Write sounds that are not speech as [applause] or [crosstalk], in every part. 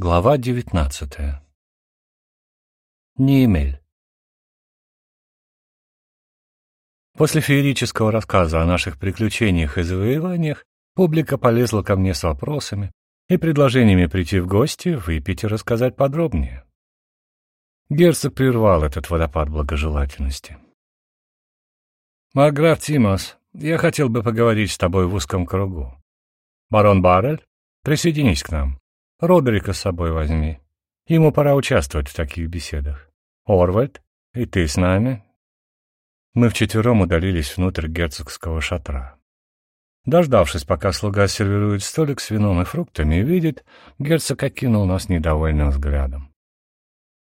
Глава девятнадцатая. Ниемель. После феерического рассказа о наших приключениях и завоеваниях публика полезла ко мне с вопросами и предложениями прийти в гости, выпить и рассказать подробнее. Герцог прервал этот водопад благожелательности. «Марграф Тимос, я хотел бы поговорить с тобой в узком кругу. Барон Баррель, присоединись к нам. Родрика с собой возьми. Ему пора участвовать в таких беседах. Орвальд, и ты с нами?» Мы вчетвером удалились внутрь герцогского шатра. Дождавшись, пока слуга сервирует столик с вином и фруктами, и видит, герцог окинул нас недовольным взглядом.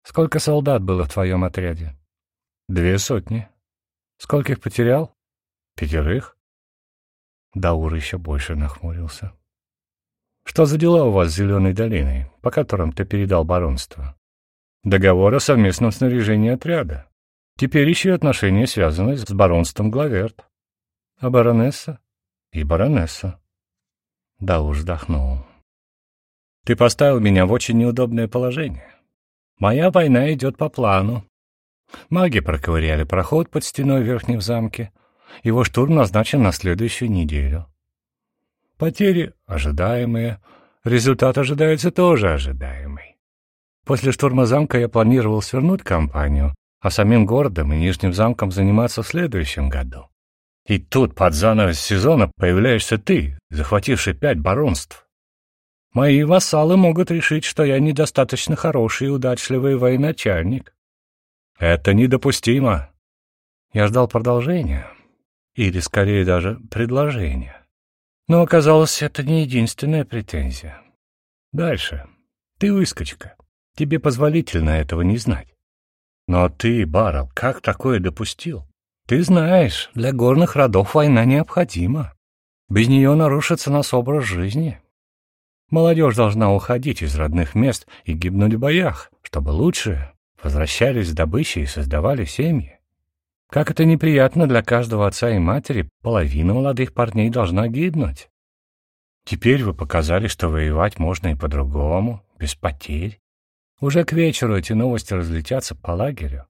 «Сколько солдат было в твоем отряде?» «Две сотни». «Скольких потерял?» «Пятерых». Даур еще больше нахмурился. Что за дела у вас с Зеленой долиной, по которым ты передал баронство? Договор о совместном снаряжении отряда. Теперь еще отношения связаны с баронством Главерт. А баронесса? И баронесса. Да уж вздохнул. Ты поставил меня в очень неудобное положение. Моя война идет по плану. Маги проковыряли проход под стеной в верхнем замке. Его штурм назначен на следующую неделю. Потери ожидаемые, результат ожидается тоже ожидаемый. После штурма замка я планировал свернуть кампанию, а самим городом и Нижним замком заниматься в следующем году. И тут под занавес сезона появляешься ты, захвативший пять баронств. Мои вассалы могут решить, что я недостаточно хороший и удачливый военачальник. Это недопустимо. Я ждал продолжения, или скорее даже предложения. Но оказалось, это не единственная претензия. Дальше. Ты выскочка. Тебе позволительно этого не знать. Но ты, Баррел, как такое допустил? Ты знаешь, для горных родов война необходима. Без нее нарушится наш образ жизни. Молодежь должна уходить из родных мест и гибнуть в боях, чтобы лучшие возвращались с добычей и создавали семьи. Как это неприятно для каждого отца и матери, половина молодых парней должна гибнуть. Теперь вы показали, что воевать можно и по-другому, без потерь. Уже к вечеру эти новости разлетятся по лагерю.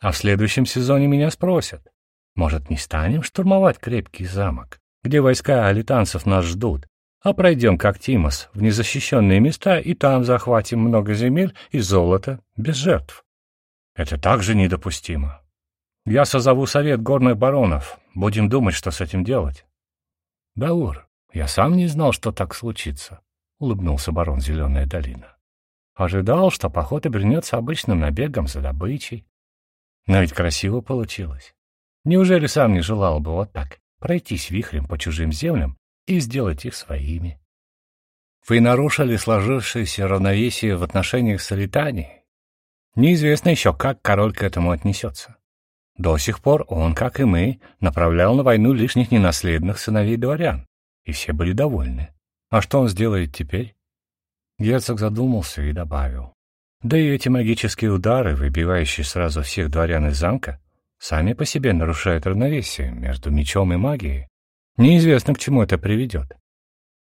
А в следующем сезоне меня спросят, может, не станем штурмовать крепкий замок, где войска алитанцев нас ждут, а пройдем, как Тимос, в незащищенные места и там захватим много земель и золота без жертв. Это также недопустимо. Я созову совет горных баронов. Будем думать, что с этим делать. — Даур, я сам не знал, что так случится, — улыбнулся барон Зеленая долина. Ожидал, что поход обернется обычным набегом за добычей. Но ведь красиво получилось. Неужели сам не желал бы вот так пройтись вихрем по чужим землям и сделать их своими? Вы нарушили сложившееся равновесие в отношениях с Алитанией. Неизвестно еще, как король к этому отнесется. До сих пор он, как и мы, направлял на войну лишних ненаследных сыновей дворян, и все были довольны. А что он сделает теперь? Герцог задумался и добавил. Да и эти магические удары, выбивающие сразу всех дворян из замка, сами по себе нарушают равновесие между мечом и магией. Неизвестно, к чему это приведет.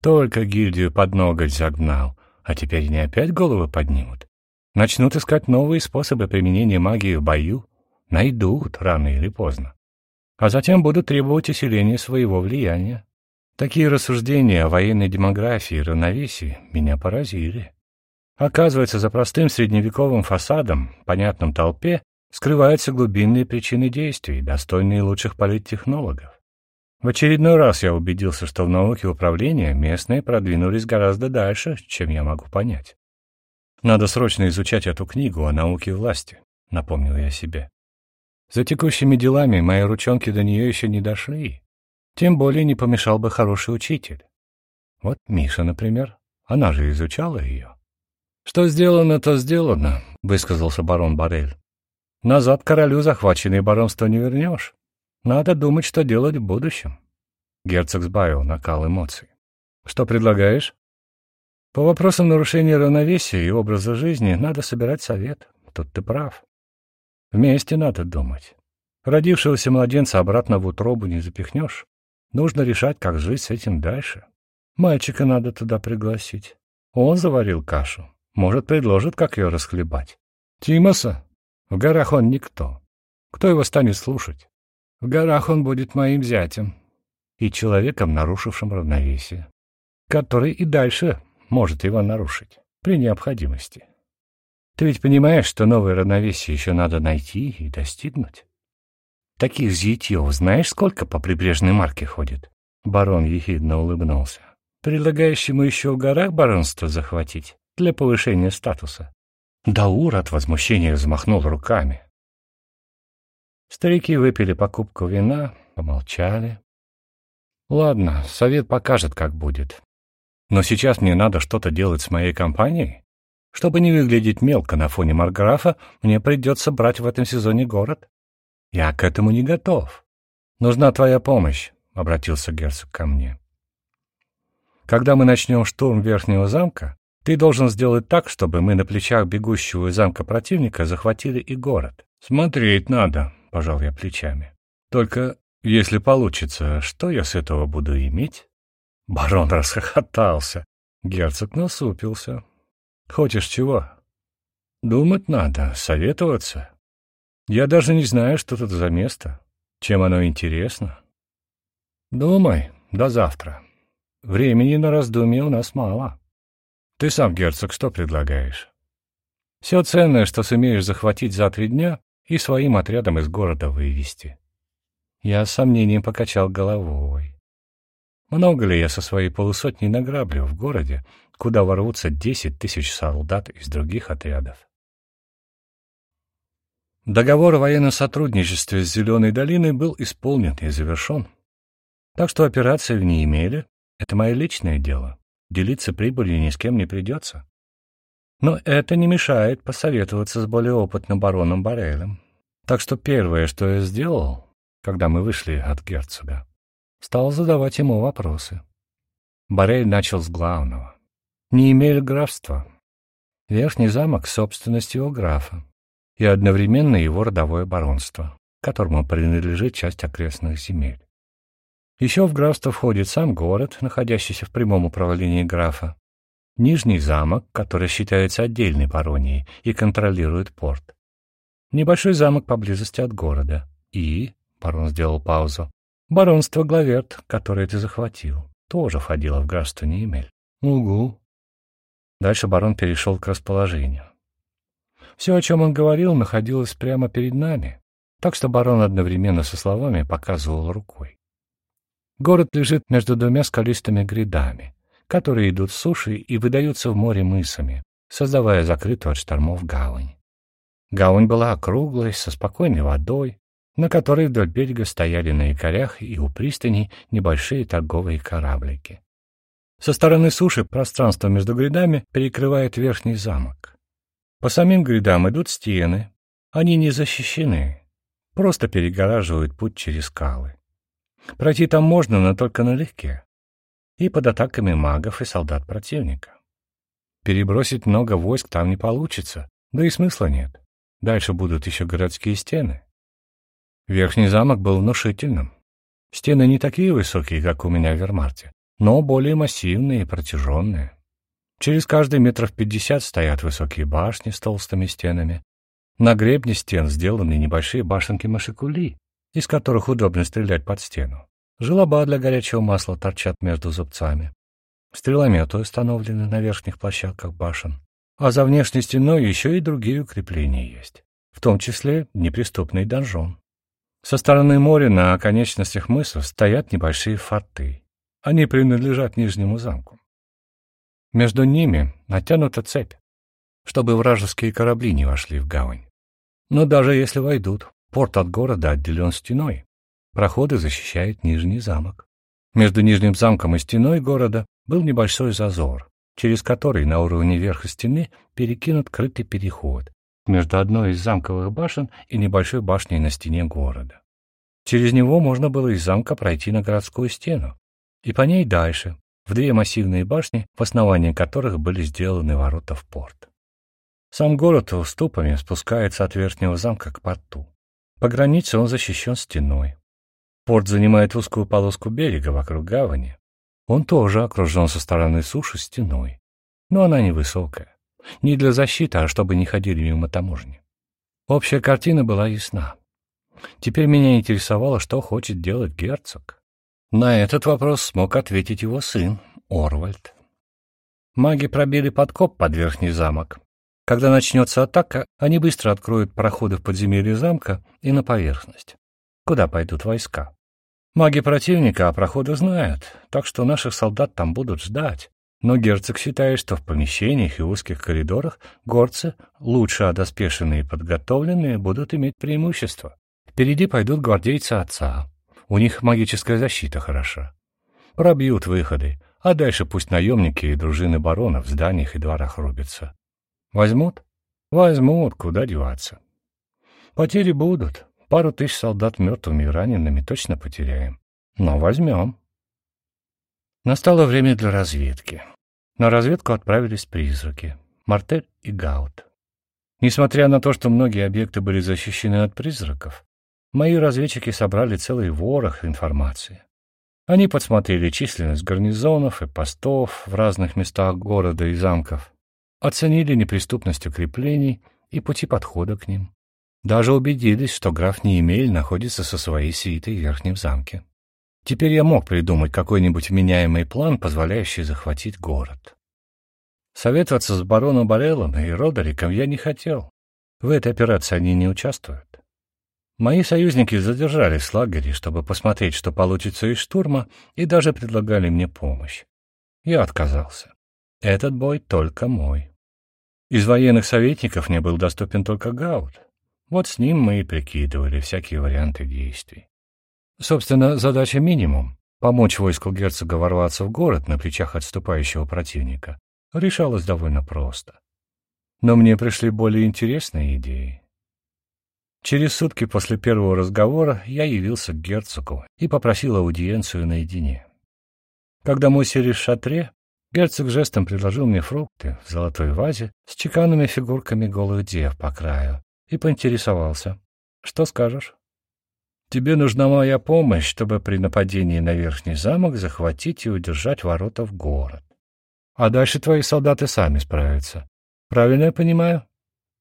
Только гильдию под ноготь загнал, а теперь не опять головы поднимут. Начнут искать новые способы применения магии в бою, Найдут рано или поздно. А затем будут требовать усиления своего влияния. Такие рассуждения о военной демографии и равновесии меня поразили. Оказывается, за простым средневековым фасадом, понятным толпе, скрываются глубинные причины действий, достойные лучших политтехнологов. В очередной раз я убедился, что в науке управления местные продвинулись гораздо дальше, чем я могу понять. Надо срочно изучать эту книгу о науке власти, напомнил я себе. За текущими делами мои ручонки до нее еще не дошли. Тем более не помешал бы хороший учитель. Вот Миша, например. Она же изучала ее. «Что сделано, то сделано», — высказался барон Барель. «Назад королю захваченное баронство не вернешь. Надо думать, что делать в будущем». Герцог сбавил накал эмоций. «Что предлагаешь?» «По вопросам нарушения равновесия и образа жизни надо собирать совет. Тут ты прав. Вместе надо думать. Родившегося младенца обратно в утробу не запихнешь. Нужно решать, как жить с этим дальше. Мальчика надо туда пригласить. Он заварил кашу. Может, предложит, как ее расхлебать. Тимоса? В горах он никто. Кто его станет слушать? В горах он будет моим зятем и человеком, нарушившим равновесие, который и дальше может его нарушить при необходимости. Ты ведь понимаешь, что новое равновесие еще надо найти и достигнуть? Таких зятьев знаешь, сколько по прибрежной марке ходит? Барон ехидно улыбнулся. Предлагаешь ему еще в горах баронство захватить для повышения статуса? Даур от возмущения взмахнул руками. Старики выпили покупку вина, помолчали. Ладно, совет покажет, как будет. Но сейчас мне надо что-то делать с моей компанией. Чтобы не выглядеть мелко на фоне Марграфа, мне придется брать в этом сезоне город. Я к этому не готов. Нужна твоя помощь, — обратился герцог ко мне. Когда мы начнем штурм Верхнего замка, ты должен сделать так, чтобы мы на плечах бегущего из замка противника захватили и город. Смотреть надо, — пожал я плечами. Только если получится, что я с этого буду иметь? Барон расхохотался. Герцог насупился. Хочешь чего? Думать надо, советоваться. Я даже не знаю, что тут за место, чем оно интересно. Думай, до завтра. Времени на раздумье у нас мало. Ты сам, герцог, что предлагаешь? Все ценное, что сумеешь захватить за три дня и своим отрядом из города вывести. Я с сомнением покачал головой. Много ли я со своей полусотней награблю в городе, куда ворвутся десять тысяч солдат из других отрядов? Договор о военном сотрудничестве с Зеленой долиной был исполнен и завершен. Так что операции в ней имели — это мое личное дело. Делиться прибылью ни с кем не придется. Но это не мешает посоветоваться с более опытным бароном Барелем. Так что первое, что я сделал, когда мы вышли от герцога, стал задавать ему вопросы. Барель начал с главного. Не имели графства. Верхний замок — собственность его графа и одновременно его родовое баронство, которому принадлежит часть окрестных земель. Еще в графство входит сам город, находящийся в прямом управлении графа, Нижний замок, который считается отдельной баронией и контролирует порт, небольшой замок поблизости от города и, барон сделал паузу, баронство Главерт, которое ты захватил, тоже входило в графство Неемель. Угу. Дальше барон перешел к расположению. Все, о чем он говорил, находилось прямо перед нами, так что барон одновременно со словами показывал рукой. Город лежит между двумя скалистыми грядами, которые идут с суши и выдаются в море мысами, создавая закрытую от штормов гавань. Гавань была округлой, со спокойной водой, на которой вдоль берега стояли на якорях и у пристани небольшие торговые кораблики. Со стороны суши пространство между грядами перекрывает верхний замок. По самим грядам идут стены. Они не защищены, просто перегораживают путь через скалы. Пройти там можно, но только налегке. И под атаками магов и солдат противника. Перебросить много войск там не получится, да и смысла нет. Дальше будут еще городские стены. Верхний замок был внушительным. Стены не такие высокие, как у меня в Вермарте, но более массивные и протяженные. Через каждые метров пятьдесят стоят высокие башни с толстыми стенами. На гребне стен сделаны небольшие башенки машикули, из которых удобно стрелять под стену. Желоба для горячего масла торчат между зубцами. Стрелометы установлены на верхних площадках башен. А за внешней стеной еще и другие укрепления есть, в том числе неприступный донжон. Со стороны моря на оконечностях мысов стоят небольшие форты. Они принадлежат Нижнему замку. Между ними натянута цепь, чтобы вражеские корабли не вошли в гавань. Но даже если войдут, порт от города отделен стеной. Проходы защищает Нижний замок. Между Нижним замком и стеной города был небольшой зазор, через который на уровне верха стены перекинут крытый переход между одной из замковых башен и небольшой башней на стене города. Через него можно было из замка пройти на городскую стену и по ней дальше, в две массивные башни, в основании которых были сделаны ворота в порт. Сам город уступами спускается от верхнего замка к порту. По границе он защищен стеной. Порт занимает узкую полоску берега вокруг гавани. Он тоже окружен со стороны суши стеной, но она невысокая, Не для защиты, а чтобы не ходили мимо таможни. Общая картина была ясна. Теперь меня интересовало, что хочет делать герцог. На этот вопрос смог ответить его сын, Орвальд. Маги пробили подкоп под верхний замок. Когда начнется атака, они быстро откроют проходы в подземелье замка и на поверхность. Куда пойдут войска? Маги противника о проходах знают, так что наших солдат там будут ждать. Но герцог считает, что в помещениях и узких коридорах горцы, лучше одоспешенные и подготовленные, будут иметь преимущество. Впереди пойдут гвардейцы отца. У них магическая защита хороша. Пробьют выходы, а дальше пусть наемники и дружины баронов в зданиях и дворах рубятся. Возьмут? Возьмут, куда деваться. Потери будут. Пару тысяч солдат мертвыми и ранеными точно потеряем. Но возьмем. Настало время для разведки. На разведку отправились призраки — Мартель и Гаут. Несмотря на то, что многие объекты были защищены от призраков, мои разведчики собрали целый ворох информации. Они подсмотрели численность гарнизонов и постов в разных местах города и замков, оценили неприступность укреплений и пути подхода к ним. Даже убедились, что граф Неемель находится со своей свитой в Верхнем замке. Теперь я мог придумать какой-нибудь вменяемый план, позволяющий захватить город. Советоваться с бароном Бареллом и Родериком я не хотел. В этой операции они не участвуют. Мои союзники задержались в лагере, чтобы посмотреть, что получится из штурма, и даже предлагали мне помощь. Я отказался. Этот бой только мой. Из военных советников мне был доступен только Гаут. Вот с ним мы и прикидывали всякие варианты действий. Собственно, задача минимум — помочь войску герцога ворваться в город на плечах отступающего противника — решалась довольно просто. Но мне пришли более интересные идеи. Через сутки после первого разговора я явился к герцогу и попросил аудиенцию наедине. Когда мы сели в шатре, герцог жестом предложил мне фрукты в золотой вазе с чеканными фигурками голых дев по краю и поинтересовался. «Что скажешь?» «Тебе нужна моя помощь, чтобы при нападении на Верхний замок захватить и удержать ворота в город. А дальше твои солдаты сами справятся. Правильно я понимаю?»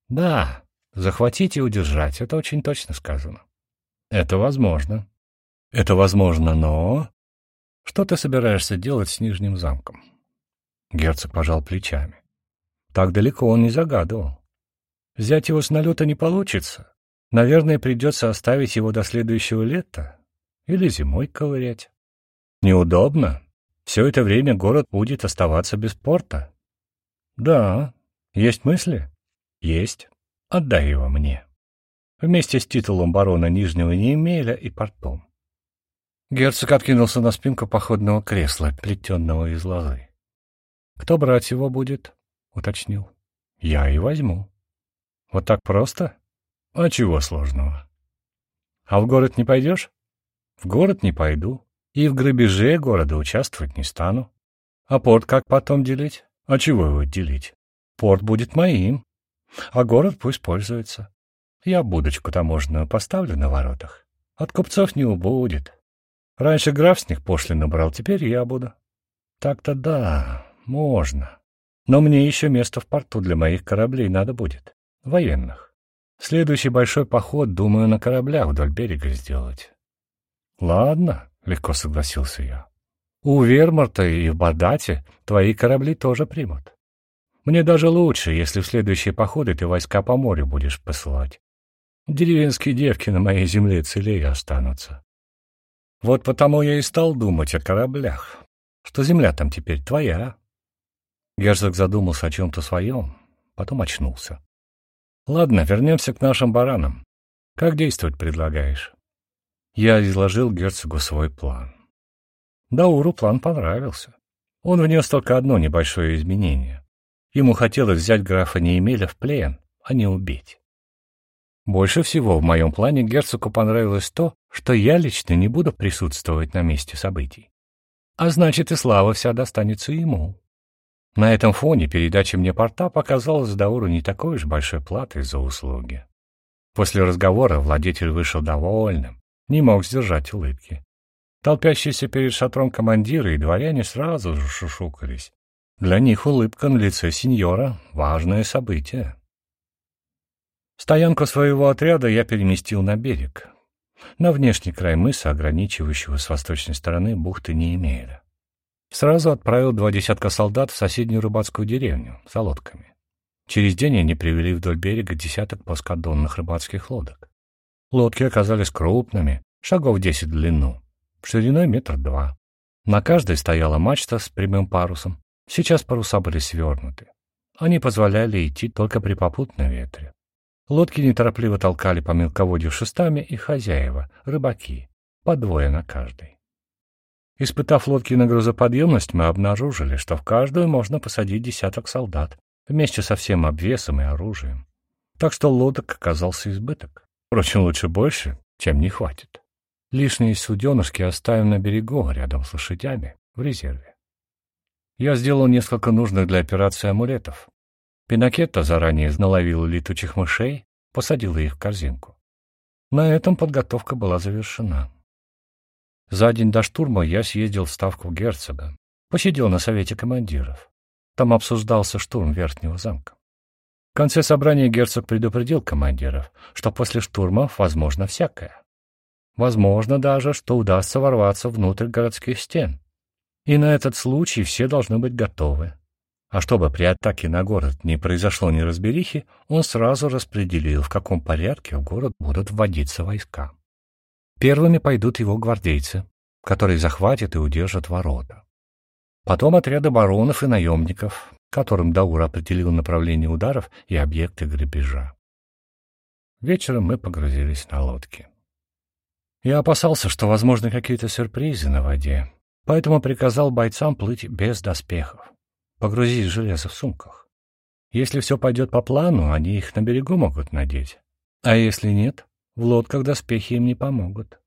«Да, захватить и удержать — это очень точно сказано». «Это возможно». «Это возможно, но...» «Что ты собираешься делать с Нижним замком?» Герцог пожал плечами. Так далеко он не загадывал. Взять его с налета не получится. Наверное, придется оставить его до следующего лета или зимой ковырять. Неудобно. Все это время город будет оставаться без порта. Да, есть мысли? Есть. Отдай его мне. Вместе с титулом барона Нижнего Неемеля и портом. Герцог откинулся на спинку походного кресла, плетенного из лозы. «Кто брать его будет?» — уточнил. «Я и возьму». Вот так просто? А чего сложного? А в город не пойдешь? В город не пойду. И в грабеже города участвовать не стану. А порт как потом делить? А чего его делить? Порт будет моим. А город пусть пользуется. Я будочку таможенную поставлю на воротах. От купцов не убудет. Раньше граф с них пошлину брал, теперь я буду. Так-то да, можно. Но мне еще место в порту для моих кораблей надо будет военных. Следующий большой поход, думаю, на кораблях вдоль берега сделать. Ладно, легко согласился я. У Вермарта и в Бадате твои корабли тоже примут. Мне даже лучше, если в следующие походы ты войска по морю будешь посылать. Деревенские девки на моей земле целее останутся. Вот потому я и стал думать о кораблях, что земля там теперь твоя. Герцог задумался о чем-то своем, потом очнулся. Ладно, вернемся к нашим баранам. Как действовать предлагаешь? Я изложил герцогу свой план. Дауру план понравился. Он внес только одно небольшое изменение. Ему хотелось взять графа Неемеля в плен, а не убить. Больше всего в моем плане герцогу понравилось то, что я лично не буду присутствовать на месте событий. А значит, и слава вся достанется ему. На этом фоне передача мне порта показалась Дауру не такой уж большой платой за услуги. После разговора владетель вышел довольным, не мог сдержать улыбки. Толпящиеся перед шатром командиры и дворяне сразу же шушукались. Для них улыбка на лице сеньора — важное событие. Стоянку своего отряда я переместил на берег, на внешний край мыса, ограничивающего с восточной стороны бухты Неемеля. Сразу отправил два десятка солдат в соседнюю рыбацкую деревню за лодками. Через день они привели вдоль берега десяток плоскодонных рыбацких лодок. Лодки оказались крупными, шагов десять в длину, шириной метр два. На каждой стояла мачта с прямым парусом. Сейчас паруса были свернуты. Они позволяли идти только при попутном ветре. Лодки неторопливо толкали по мелководью шестами и хозяева, рыбаки, по двое на каждой. Испытав лодки на грузоподъемность, мы обнаружили, что в каждую можно посадить десяток солдат, вместе со всем обвесом и оружием. Так что лодок оказался избыток. Впрочем, лучше больше, чем не хватит. Лишние суденышки оставим на берегу, рядом с лошадями, в резерве. Я сделал несколько нужных для операции амулетов. Пинакетта заранее наловила летучих мышей, посадила их в корзинку. На этом подготовка была завершена. За день до штурма я съездил в ставку герцога, посидел на совете командиров. Там обсуждался штурм Верхнего замка. В конце собрания герцог предупредил командиров, что после штурмов возможно всякое. Возможно даже, что удастся ворваться внутрь городских стен. И на этот случай все должны быть готовы. А чтобы при атаке на город не произошло неразберихи, он сразу распределил, в каком порядке в город будут вводиться войска. Первыми пойдут его гвардейцы, которые захватят и удержат ворота. Потом отряды баронов и наемников, которым Даур определил направление ударов и объекты грабежа. Вечером мы погрузились на лодки. Я опасался, что возможны какие-то сюрпризы на воде, поэтому приказал бойцам плыть без доспехов, погрузить железо в сумках. Если все пойдет по плану, они их на берегу могут надеть. А если нет, в лодках доспехи им не помогут.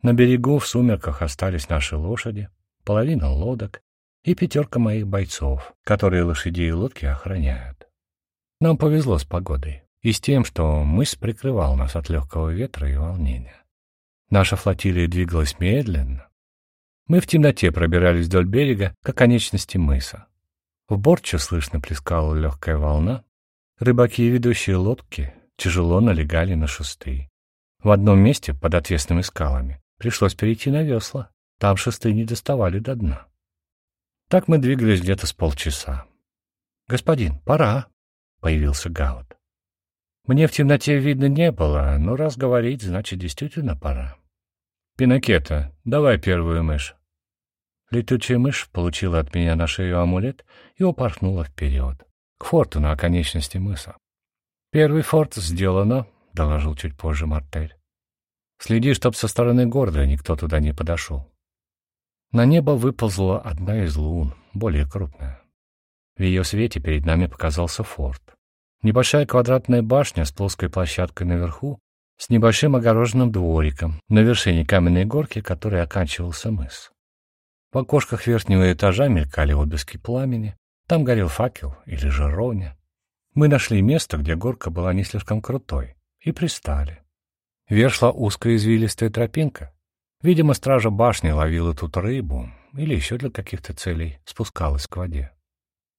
На берегу в сумерках остались наши лошади, половина лодок, и пятерка моих бойцов, которые лошади и лодки охраняют. Нам повезло с погодой и с тем, что мыс прикрывал нас от легкого ветра и волнения. Наша флотилия двигалась медленно. Мы в темноте пробирались вдоль берега к оконечности мыса. В борче слышно плескала легкая волна. Рыбаки и ведущие лодки тяжело налегали на шесты. В одном месте, под отвесными скалами, пришлось перейти на весла. Там шесты не доставали до дна. Так мы двигались где-то с полчаса. «Господин, пора!» — появился Гаут. Мне в темноте видно не было, но раз говорить, значит, действительно пора. «Пинакета, давай первую мышь». Летучая мышь получила от меня на шею амулет и упорхнула вперед, к форту на оконечности мыса. «Первый форт сделано», — доложил чуть позже Мартель. «Следи, чтоб со стороны города никто туда не подошел». На небо выползла одна из лун, более крупная. В ее свете перед нами показался форт. Небольшая квадратная башня с плоской площадкой наверху, с небольшим огороженным двориком на вершине каменной горки, которой оканчивался мыс. В окошках верхнего этажа мелькали отблески пламени, там горел факел или жаровня. Мы нашли место, где горка была не слишком крутой, и пристали. Вверх шла узкая извилистая тропинка, Видимо, стража башни ловила тут рыбу или еще для каких-то целей спускалась к воде.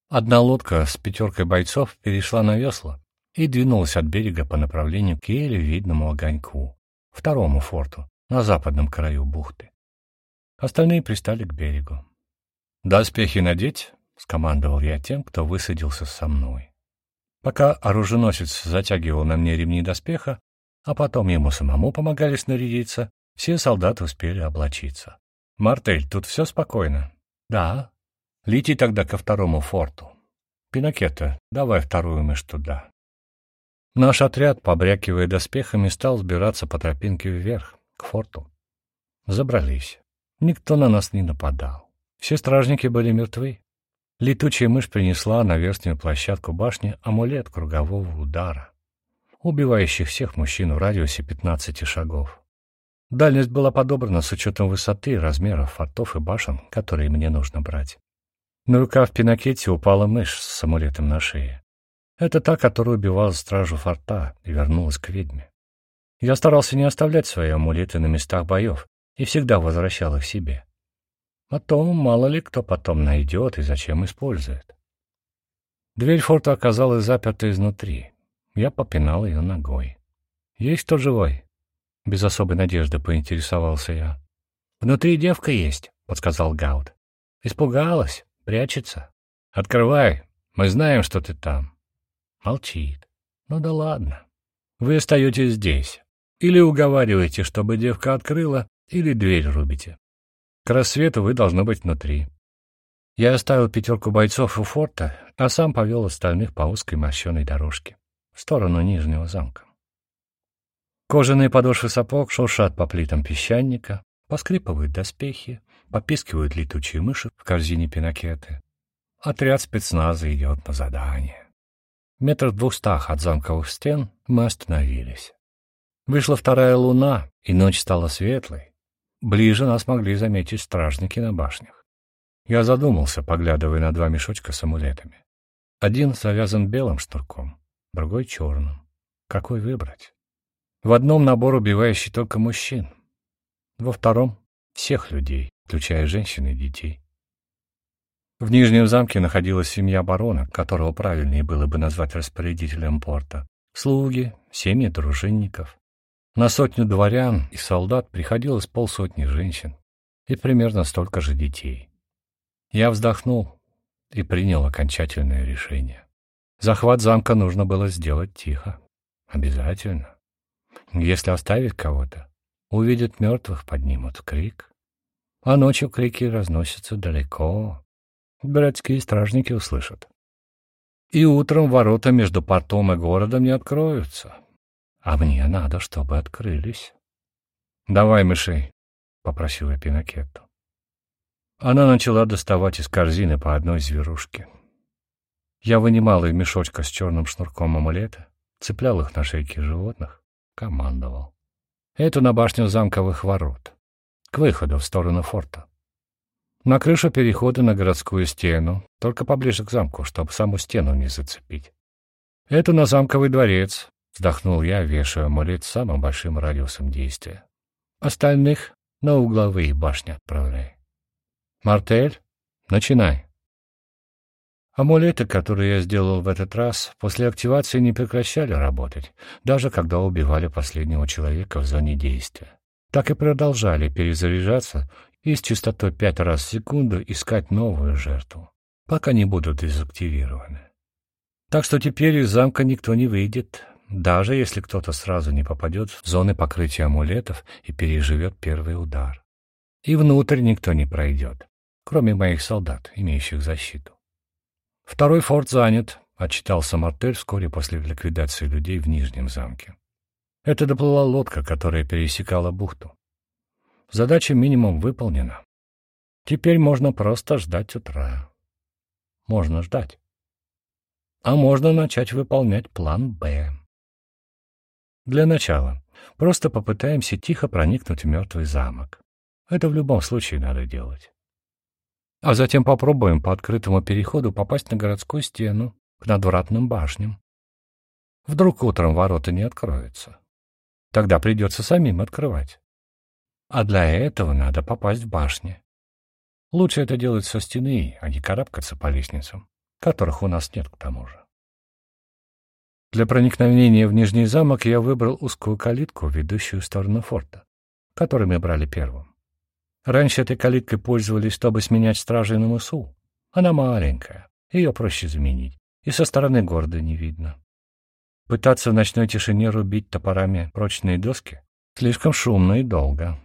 Одна лодка с пятеркой бойцов перешла на весла и двинулась от берега по направлению к еле видному огоньку, второму форту, на западном краю бухты. Остальные пристали к берегу. «Доспехи надеть?» — скомандовал я тем, кто высадился со мной. Пока оруженосец затягивал на мне ремни доспеха, а потом ему самому помогали снарядиться, все солдаты успели облачиться. «Мартель, тут все спокойно?» «Да». «Лети тогда ко второму форту. Пинакета, давай вторую мышь туда». Наш отряд, побрякивая доспехами, стал сбираться по тропинке вверх, к форту. Забрались. Никто на нас не нападал. Все стражники были мертвы. Летучая мышь принесла на верхнюю площадку башни амулет кругового удара, убивающий всех мужчин в радиусе 15 шагов. Дальность была подобрана с учетом высоты размеров фортов и башен, которые мне нужно брать. На рукав пинакете упала мышь с амулетом на шее. Это та, которая убивала стражу форта и вернулась к ведьме. Я старался не оставлять свои амулеты на местах боев и всегда возвращал их себе. А то мало ли кто потом найдет и зачем использует. Дверь форта оказалась заперта изнутри. Я попинал ее ногой. «Есть кто живой?» Без особой надежды поинтересовался я. «Внутри девка есть», — подсказал Гаут. «Испугалась, прячется. Открывай, мы знаем, что ты там». Молчит. «Ну да ладно. Вы остаетесь здесь. Или уговариваете, чтобы девка открыла, или дверь рубите. К рассвету вы должны быть внутри». Я оставил пятерку бойцов у форта, а сам повел остальных по узкой мощеной дорожке в сторону Нижнего замка. Кожаные подошвы сапог шуршат по плитам песчаника, поскрипывают доспехи, попискивают летучие мыши в корзине пинакеты. Отряд спецназа идет на задание. Метров в двухстах от замковых стен мы остановились. Вышла вторая луна, и ночь стала светлой. Ближе нас могли заметить стражники на башнях. Я задумался, поглядывая на два мешочка с амулетами. Один завязан белым шнурком, другой — черным. Какой выбрать? В одном набор убивающий только мужчин. Во втором — всех людей, включая женщин и детей. В Нижнем замке находилась семья барона, которого правильнее было бы назвать распорядителем порта, слуги, семьи дружинников. На сотню дворян и солдат приходилось полсотни женщин и примерно столько же детей. Я вздохнул и принял окончательное решение. Захват замка нужно было сделать тихо. Обязательно. Если оставить кого-то, увидят мертвых, поднимут крик. А ночью крики разносятся далеко. Городские стражники услышат. И утром ворота между портом и городом не откроются. А мне надо, чтобы открылись. — Давай мышей, — попросил я Пинокетту. Она начала доставать из корзины по одной зверушке. Я вынимал из мешочка с черным шнурком амулета, цеплял их на шейки животных, командовал. Это на башню замковых ворот, к выходу в сторону форта. На крышу перехода на городскую стену, только поближе к замку, чтобы саму стену не зацепить. Это на замковый дворец, вздохнул я, вешая амулет самым большим радиусом действия. Остальных на угловые башни отправляй. Мартель, начинай. Амулеты, которые я сделал в этот раз, после активации не прекращали работать, даже когда убивали последнего человека в зоне действия. Так и продолжали перезаряжаться и с частотой пять раз в секунду искать новую жертву, пока не будут дезактивированы. Так что теперь из замка никто не выйдет, даже если кто-то сразу не попадет в зоны покрытия амулетов и переживет первый удар. И внутрь никто не пройдет, кроме моих солдат, имеющих защиту. «Второй форт занят», — отчитался Мартель вскоре после ликвидации людей в Нижнем замке. Это доплыла лодка, которая пересекала бухту. Задача минимум выполнена. Теперь можно просто ждать утра. Можно ждать. А можно начать выполнять план «Б». Для начала просто попытаемся тихо проникнуть в мертвый замок. Это в любом случае надо делать. А затем попробуем по открытому переходу попасть на городскую стену, к надвратным башням. Вдруг утром ворота не откроются. Тогда придется самим открывать. А для этого надо попасть в башни. Лучше это делать со стены, а не карабкаться по лестницам, которых у нас нет к тому же. Для проникновения в Нижний замок я выбрал узкую калитку, ведущую в сторону форта, который мы брали первым. Раньше этой калиткой пользовались, чтобы сменять стражей на мысу. Она маленькая, ее проще заменить, и со стороны города не видно. Пытаться в ночной тишине рубить топорами прочные доски слишком шумно и долго.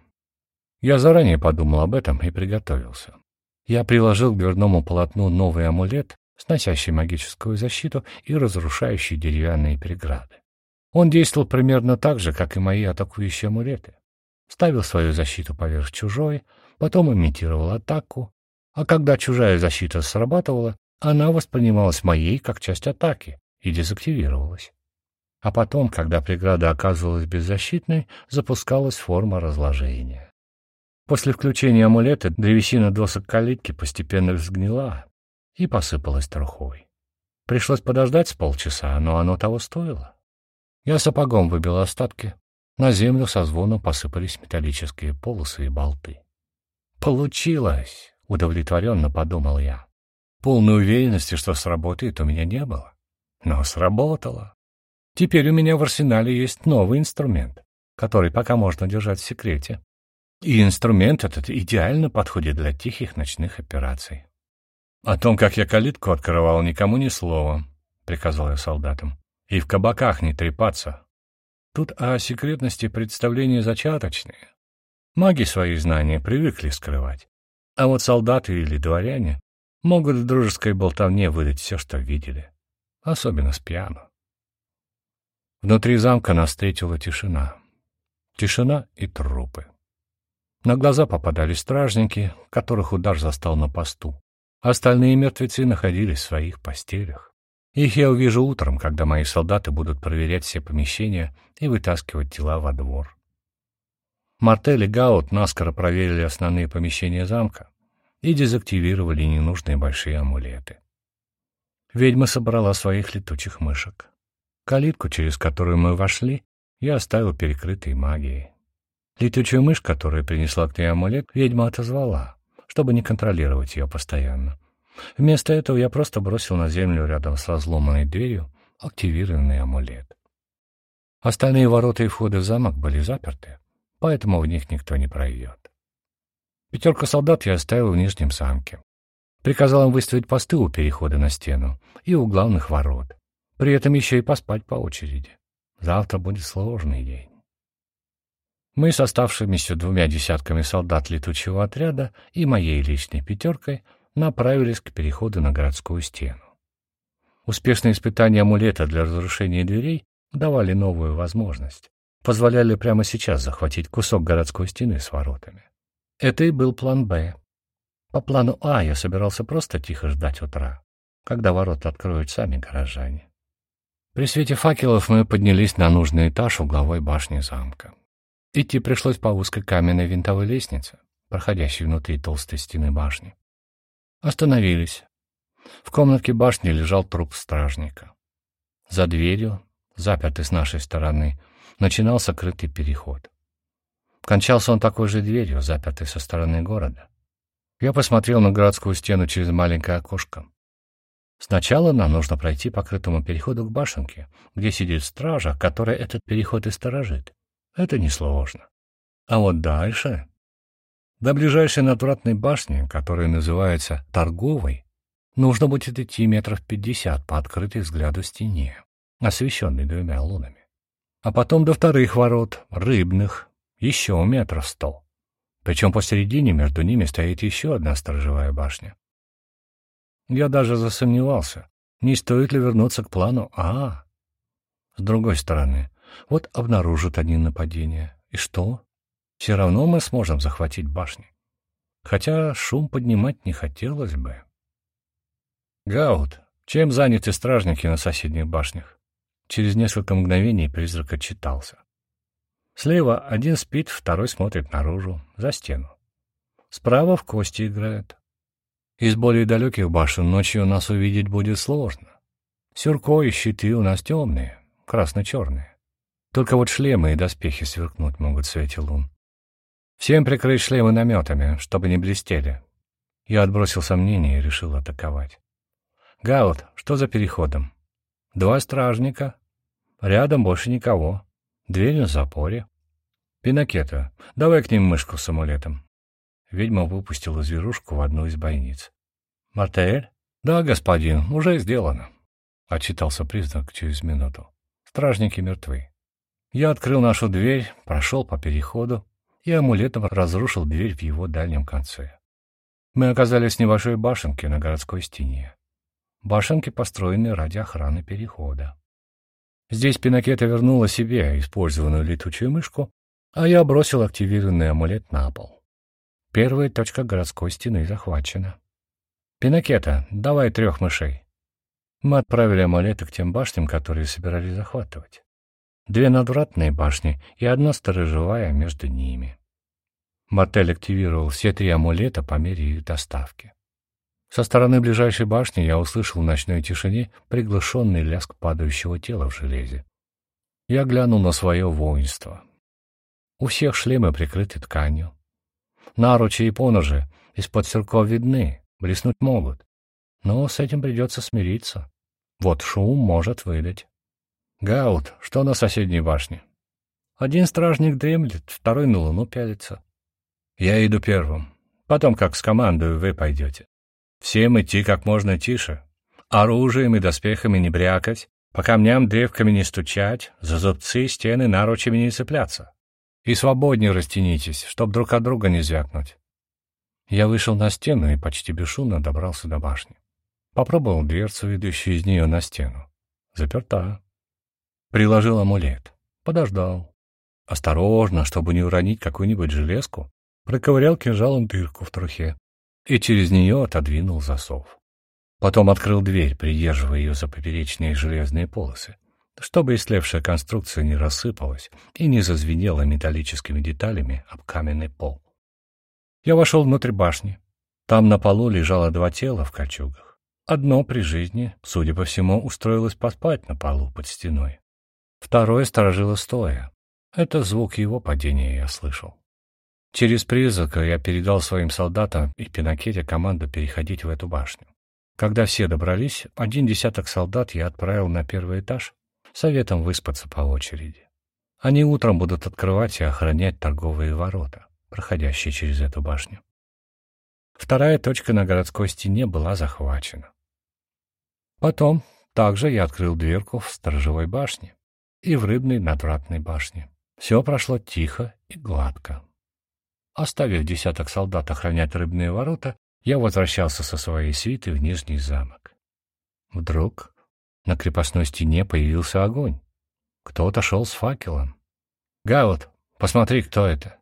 Я заранее подумал об этом и приготовился. Я приложил к дверному полотну новый амулет, сносящий магическую защиту и разрушающий деревянные преграды. Он действовал примерно так же, как и мои атакующие амулеты ставил свою защиту поверх чужой, потом имитировал атаку, а когда чужая защита срабатывала, она воспринималась моей как часть атаки и дезактивировалась. А потом, когда преграда оказывалась беззащитной, запускалась форма разложения. После включения амулета древесина досок калитки постепенно сгнила и посыпалась трухой. Пришлось подождать с полчаса, но оно того стоило. Я сапогом выбил остатки, на землю со звоном посыпались металлические полосы и болты. Получилось, удовлетворенно подумал я. Полной уверенности, что сработает, у меня не было. Но сработало. Теперь у меня в арсенале есть новый инструмент, который пока можно держать в секрете. И инструмент этот идеально подходит для тихих ночных операций. О том, как я калитку открывал, никому ни слова, — приказал я солдатам. И в кабаках не трепаться. Тут о секретности представления зачаточные. Маги свои знания привыкли скрывать. А вот солдаты или дворяне могут в дружеской болтовне выдать все, что видели. Особенно с пьяну. Внутри замка нас встретила тишина. Тишина и трупы. На глаза попадались стражники, которых удар застал на посту. Остальные мертвецы находились в своих постелях. Их я увижу утром, когда мои солдаты будут проверять все помещения и вытаскивать тела во двор. Мартель и Гаут наскоро проверили основные помещения замка и дезактивировали ненужные большие амулеты. Ведьма собрала своих летучих мышек. Калитку, через которую мы вошли, я оставил перекрытой магией. Летучую мышь, которая принесла к ней амулет, ведьма отозвала, чтобы не контролировать ее постоянно. Вместо этого я просто бросил на землю рядом с разломанной дверью активированный амулет. Остальные ворота и входы в замок были заперты, поэтому в них никто не пройдет. Пятерка солдат я оставил в нижнем замке. Приказал им выставить посты у перехода на стену и у главных ворот. При этом еще и поспать по очереди. Завтра будет сложный день. Мы с оставшимися двумя десятками солдат летучего отряда и моей личной пятеркой направились к переходу на городскую стену. Успешные испытания амулета для разрушения дверей давали новую возможность, позволяли прямо сейчас захватить кусок городской стены с воротами. Это и был план «Б». По плану А я собирался просто тихо ждать утра, когда ворота откроют сами горожане. При свете факелов мы поднялись на нужный этаж угловой башни замка. Идти пришлось по узкой каменной винтовой лестнице, проходящей внутри толстой стены башни. Остановились. В комнатке башни лежал труп стражника. За дверью, запертый с нашей стороны, начинался крытый переход. Кончался он такой же дверью, запертой со стороны города. Я посмотрел на городскую стену через маленькое окошко. Сначала нам нужно пройти по крытому переходу к башенке, где сидит стража, которая этот переход и сторожит. Это несложно. А вот дальше... До ближайшей надвратной башни, которая называется Торговой, нужно будет идти метров пятьдесят по открытой взгляду стене, освещенной двумя лунами. А потом до вторых ворот, рыбных, еще метров сто. Причем посередине между ними стоит еще одна сторожевая башня. Я даже засомневался, не стоит ли вернуться к плану А. С другой стороны, вот обнаружат они нападение. И что? Все равно мы сможем захватить башни. Хотя шум поднимать не хотелось бы. Гаут, чем заняты стражники на соседних башнях? Через несколько мгновений призрак отчитался. Слева один спит, второй смотрит наружу, за стену. Справа в кости играют. Из более далеких башен ночью нас увидеть будет сложно. Сюрко и щиты у нас темные, красно-черные. Только вот шлемы и доспехи сверкнуть могут в свете лун. Всем прикрыть шлемы наметами, чтобы не блестели. Я отбросил сомнения и решил атаковать. Гаут, что за переходом? Два стражника. Рядом больше никого. Дверь на запоре. Пинакета, давай к ним мышку с амулетом. Ведьма выпустила зверушку в одну из бойниц. «Мартель?» «Да, господин, уже сделано», — отчитался признак через минуту. «Стражники мертвы. Я открыл нашу дверь, прошел по переходу и амулетом разрушил дверь в его дальнем конце. Мы оказались в небольшой башенке на городской стене. Башенки построены ради охраны перехода. Здесь Пинакета вернула себе использованную летучую мышку, а я бросил активированный амулет на пол. Первая точка городской стены захвачена. «Пинакета, давай трех мышей». Мы отправили амулеты к тем башням, которые собирались захватывать две надвратные башни и одна сторожевая между ними. Мотель активировал все три амулета по мере их доставки. Со стороны ближайшей башни я услышал в ночной тишине приглушенный лязг падающего тела в железе. Я глянул на свое воинство. У всех шлемы прикрыты тканью. Наручи и поножи из-под сырков видны, блеснуть могут. Но с этим придется смириться. Вот шум может выдать. Гаут, что на соседней башне? Один стражник дремлет, второй на луну пялится. Я иду первым. Потом, как с командой, вы пойдете. Всем идти как можно тише. Оружием и доспехами не брякать, по камням древками не стучать, за зубцы стены наручами не цепляться. И свободнее растянитесь, чтоб друг от друга не звякнуть. Я вышел на стену и почти бесшумно добрался до башни. Попробовал дверцу, ведущую из нее на стену. Заперта. Приложил амулет. Подождал. Осторожно, чтобы не уронить какую-нибудь железку, проковырял кинжалом дырку в трухе и через нее отодвинул засов. Потом открыл дверь, придерживая ее за поперечные железные полосы, чтобы истлевшая конструкция не рассыпалась и не зазвенела металлическими деталями об каменный пол. Я вошел внутрь башни. Там на полу лежало два тела в кольчугах. Одно при жизни, судя по всему, устроилось поспать на полу под стеной. Второе сторожило стоя, это звук его падения я слышал. Через призрака я передал своим солдатам и Пинакете команду переходить в эту башню. Когда все добрались, один десяток солдат я отправил на первый этаж, советом выспаться по очереди. Они утром будут открывать и охранять торговые ворота, проходящие через эту башню. Вторая точка на городской стене была захвачена. Потом также я открыл дверку в сторожевой башне и в рыбной надвратной башне. Все прошло тихо и гладко. Оставив десяток солдат охранять рыбные ворота, я возвращался со своей свитой в Нижний замок. Вдруг на крепостной стене появился огонь. Кто-то шел с факелом. «Гаут, посмотри, кто это!»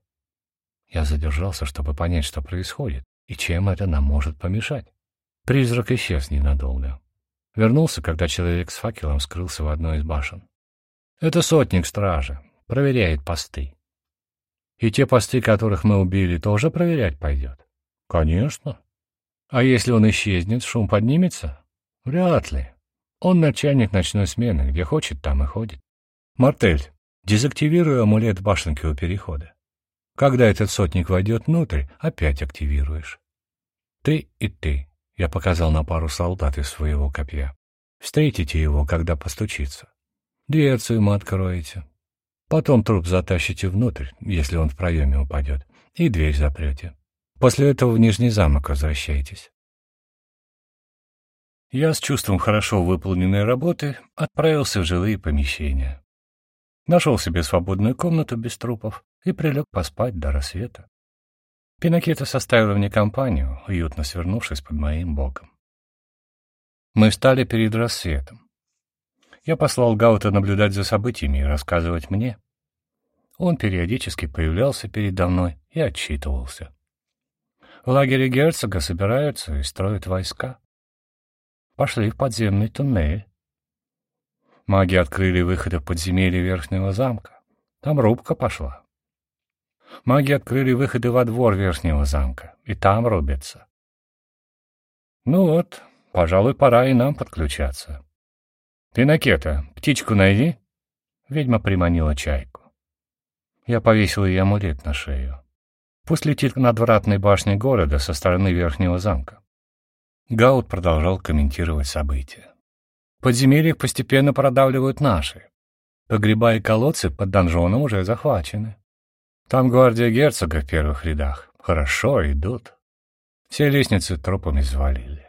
Я задержался, чтобы понять, что происходит, и чем это нам может помешать. Призрак исчез ненадолго. Вернулся, когда человек с факелом скрылся в одной из башен. «Это сотник стражи. Проверяет посты. И те посты, которых мы убили, тоже проверять пойдет? Конечно. А если он исчезнет, шум поднимется? Вряд ли. Он начальник ночной смены, где хочет, там и ходит. Мартель, дезактивируй амулет башенки у перехода. Когда этот сотник войдет внутрь, опять активируешь. Ты и ты, я показал на пару солдат из своего копья. Встретите его, когда постучится. Дверцу ему откроете. Потом труп затащите внутрь, если он в проеме упадет, и дверь запрете. После этого в Нижний замок возвращайтесь. Я с чувством хорошо выполненной работы отправился в жилые помещения. Нашел себе свободную комнату без трупов и прилег поспать до рассвета. Пинакета составила мне компанию, уютно свернувшись под моим боком. Мы встали перед рассветом. Я послал Гаута наблюдать за событиями и рассказывать мне. Он периодически появлялся передо мной и отчитывался. В лагере герцога собираются и строят войска. Пошли в подземный туннель. Маги открыли выходы в подземелье Верхнего замка. Там рубка пошла. Маги открыли выходы во двор Верхнего замка, и там рубятся. Ну вот, пожалуй, пора и нам подключаться. «Ты, Накета, птичку найди!» Ведьма приманила чайку. Я повесил ей амулет на шею. Пусть летит к надвратной башне города со стороны верхнего замка. Гаут продолжал комментировать события. Подземелья постепенно продавливают наши. Погреба и колодцы под донжоном уже захвачены. Там гвардия герцога в первых рядах. Хорошо идут. Все лестницы трупами завалили.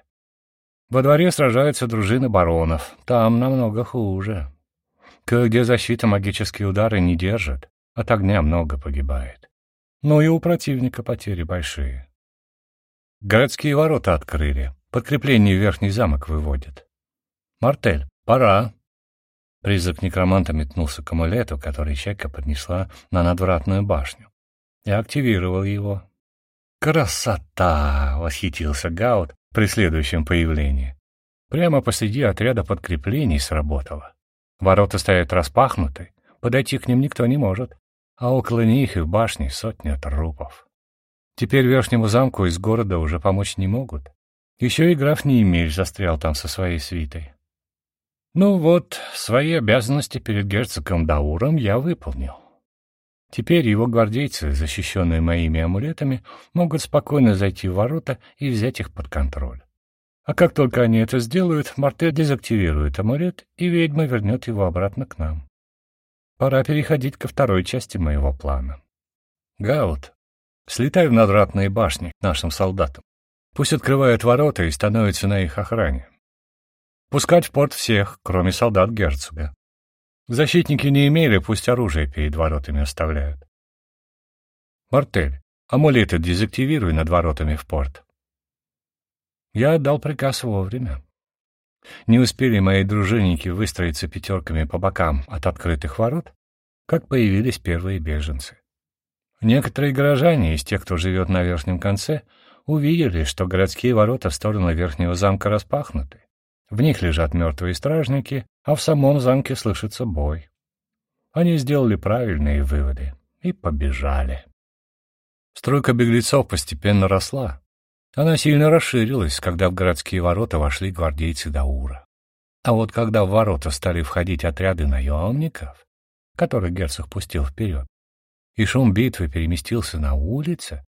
Во дворе сражаются дружины баронов. Там намного хуже. Кое-где защита магические удары не держит. От огня много погибает. Но и у противника потери большие. Городские ворота открыли. Подкрепление в верхний замок выводят. «Мартель, пора!» Призрак некроманта метнулся к амулету, который Чайка поднесла на надвратную башню. Я активировал его. «Красота!» — восхитился Гаут, при следующем появлении. Прямо посреди отряда подкреплений сработало. Ворота стоят распахнуты, подойти к ним никто не может, а около них и в башне сотня трупов. Теперь верхнему замку из города уже помочь не могут. Еще и граф Неемель застрял там со своей свитой. Ну вот, свои обязанности перед герцогом Дауром я выполнил. Теперь его гвардейцы, защищенные моими амулетами, могут спокойно зайти в ворота и взять их под контроль. А как только они это сделают, Мартель дезактивирует амулет, и ведьма вернет его обратно к нам. Пора переходить ко второй части моего плана. Гаут, слетай в надвратные башни к нашим солдатам. Пусть открывают ворота и становятся на их охране. Пускать в порт всех, кроме солдат герцога. Защитники не имели, пусть оружие перед воротами оставляют. Мартель, амулеты дезактивируй над воротами в порт. Я отдал приказ вовремя. Не успели мои дружинники выстроиться пятерками по бокам от открытых ворот, как появились первые беженцы. Некоторые горожане из тех, кто живет на верхнем конце, увидели, что городские ворота в сторону верхнего замка распахнуты. В них лежат мертвые стражники, а в самом замке слышится бой. Они сделали правильные выводы и побежали. Стройка беглецов постепенно росла. Она сильно расширилась, когда в городские ворота вошли гвардейцы Даура. А вот когда в ворота стали входить отряды наемников, которых герцог пустил вперед, и шум битвы переместился на улицы,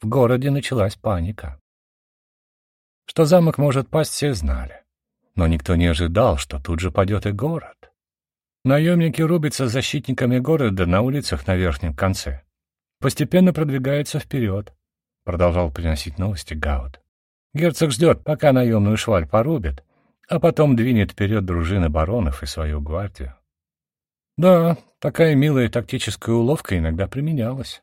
в городе началась паника. Что замок может пасть, все знали но никто не ожидал, что тут же падет и город. Наемники рубятся защитниками города на улицах на верхнем конце. Постепенно продвигаются вперед, — продолжал приносить новости Гаут. Герцог ждет, пока наемную шваль порубит, а потом двинет вперед дружины баронов и свою гвардию. Да, такая милая тактическая уловка иногда применялась.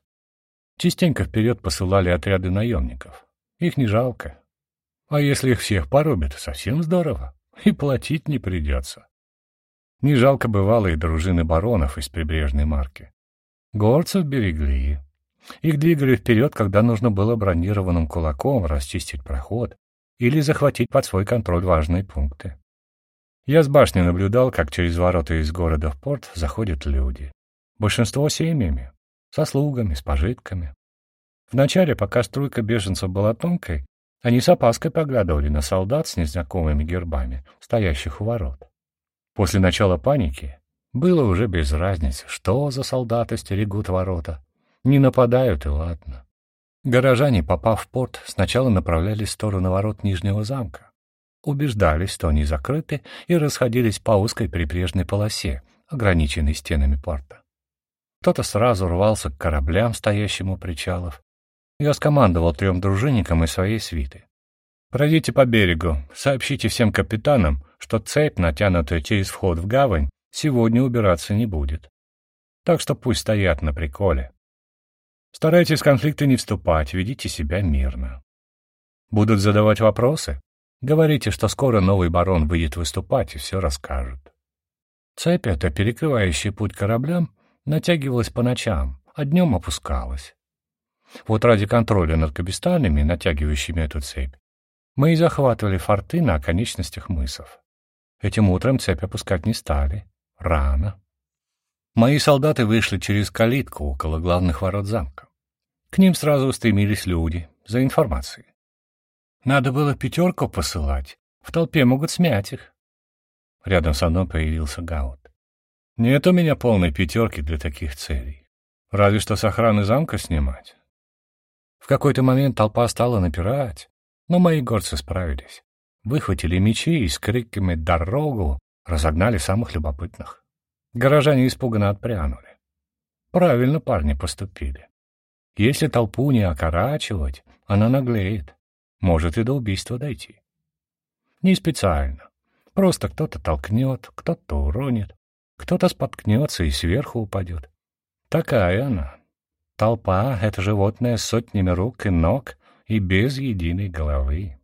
Частенько вперед посылали отряды наемников. Их не жалко. А если их всех порубят, совсем здорово [laughs] и платить не придется. Не жалко бывало и дружины баронов из прибрежной марки. Горцев берегли. Их двигали вперед, когда нужно было бронированным кулаком расчистить проход или захватить под свой контроль важные пункты. Я с башни наблюдал, как через ворота из города в порт заходят люди. Большинство семьями, со слугами, с пожитками. Вначале, пока струйка беженцев была тонкой, они с опаской поглядывали на солдат с незнакомыми гербами, стоящих у ворот. После начала паники было уже без разницы, что за солдаты стерегут ворота. Не нападают и ладно. Горожане, попав в порт, сначала направлялись в сторону ворот Нижнего замка. Убеждались, что они закрыты, и расходились по узкой прибрежной полосе, ограниченной стенами порта. Кто-то сразу рвался к кораблям, стоящим у причалов, я скомандовал трем дружинникам из своей свиты. «Пройдите по берегу, сообщите всем капитанам, что цепь, натянутая через вход в гавань, сегодня убираться не будет. Так что пусть стоят на приколе. Старайтесь в конфликты не вступать, ведите себя мирно. Будут задавать вопросы? Говорите, что скоро новый барон выйдет выступать и все расскажет. Цепь эта, перекрывающая путь кораблям, натягивалась по ночам, а днем опускалась. Вот ради контроля над кабистанами, натягивающими эту цепь, мы и захватывали форты на оконечностях мысов. Этим утром цепь опускать не стали. Рано. Мои солдаты вышли через калитку около главных ворот замка. К ним сразу устремились люди за информацией. Надо было пятерку посылать, в толпе могут смять их. Рядом со мной появился Гаут. Нет у меня полной пятерки для таких целей. Разве что с охраны замка снимать. В какой-то момент толпа стала напирать, но мои горцы справились. Выхватили мечи и с криками «Дорогу!» разогнали самых любопытных. Горожане испуганно отпрянули. Правильно парни поступили. Если толпу не окорачивать, она наглеет. Может и до убийства дойти. Не специально. Просто кто-то толкнет, кто-то уронит, кто-то споткнется и сверху упадет. Такая она, Толпа — это животное с сотнями рук и ног и без единой головы.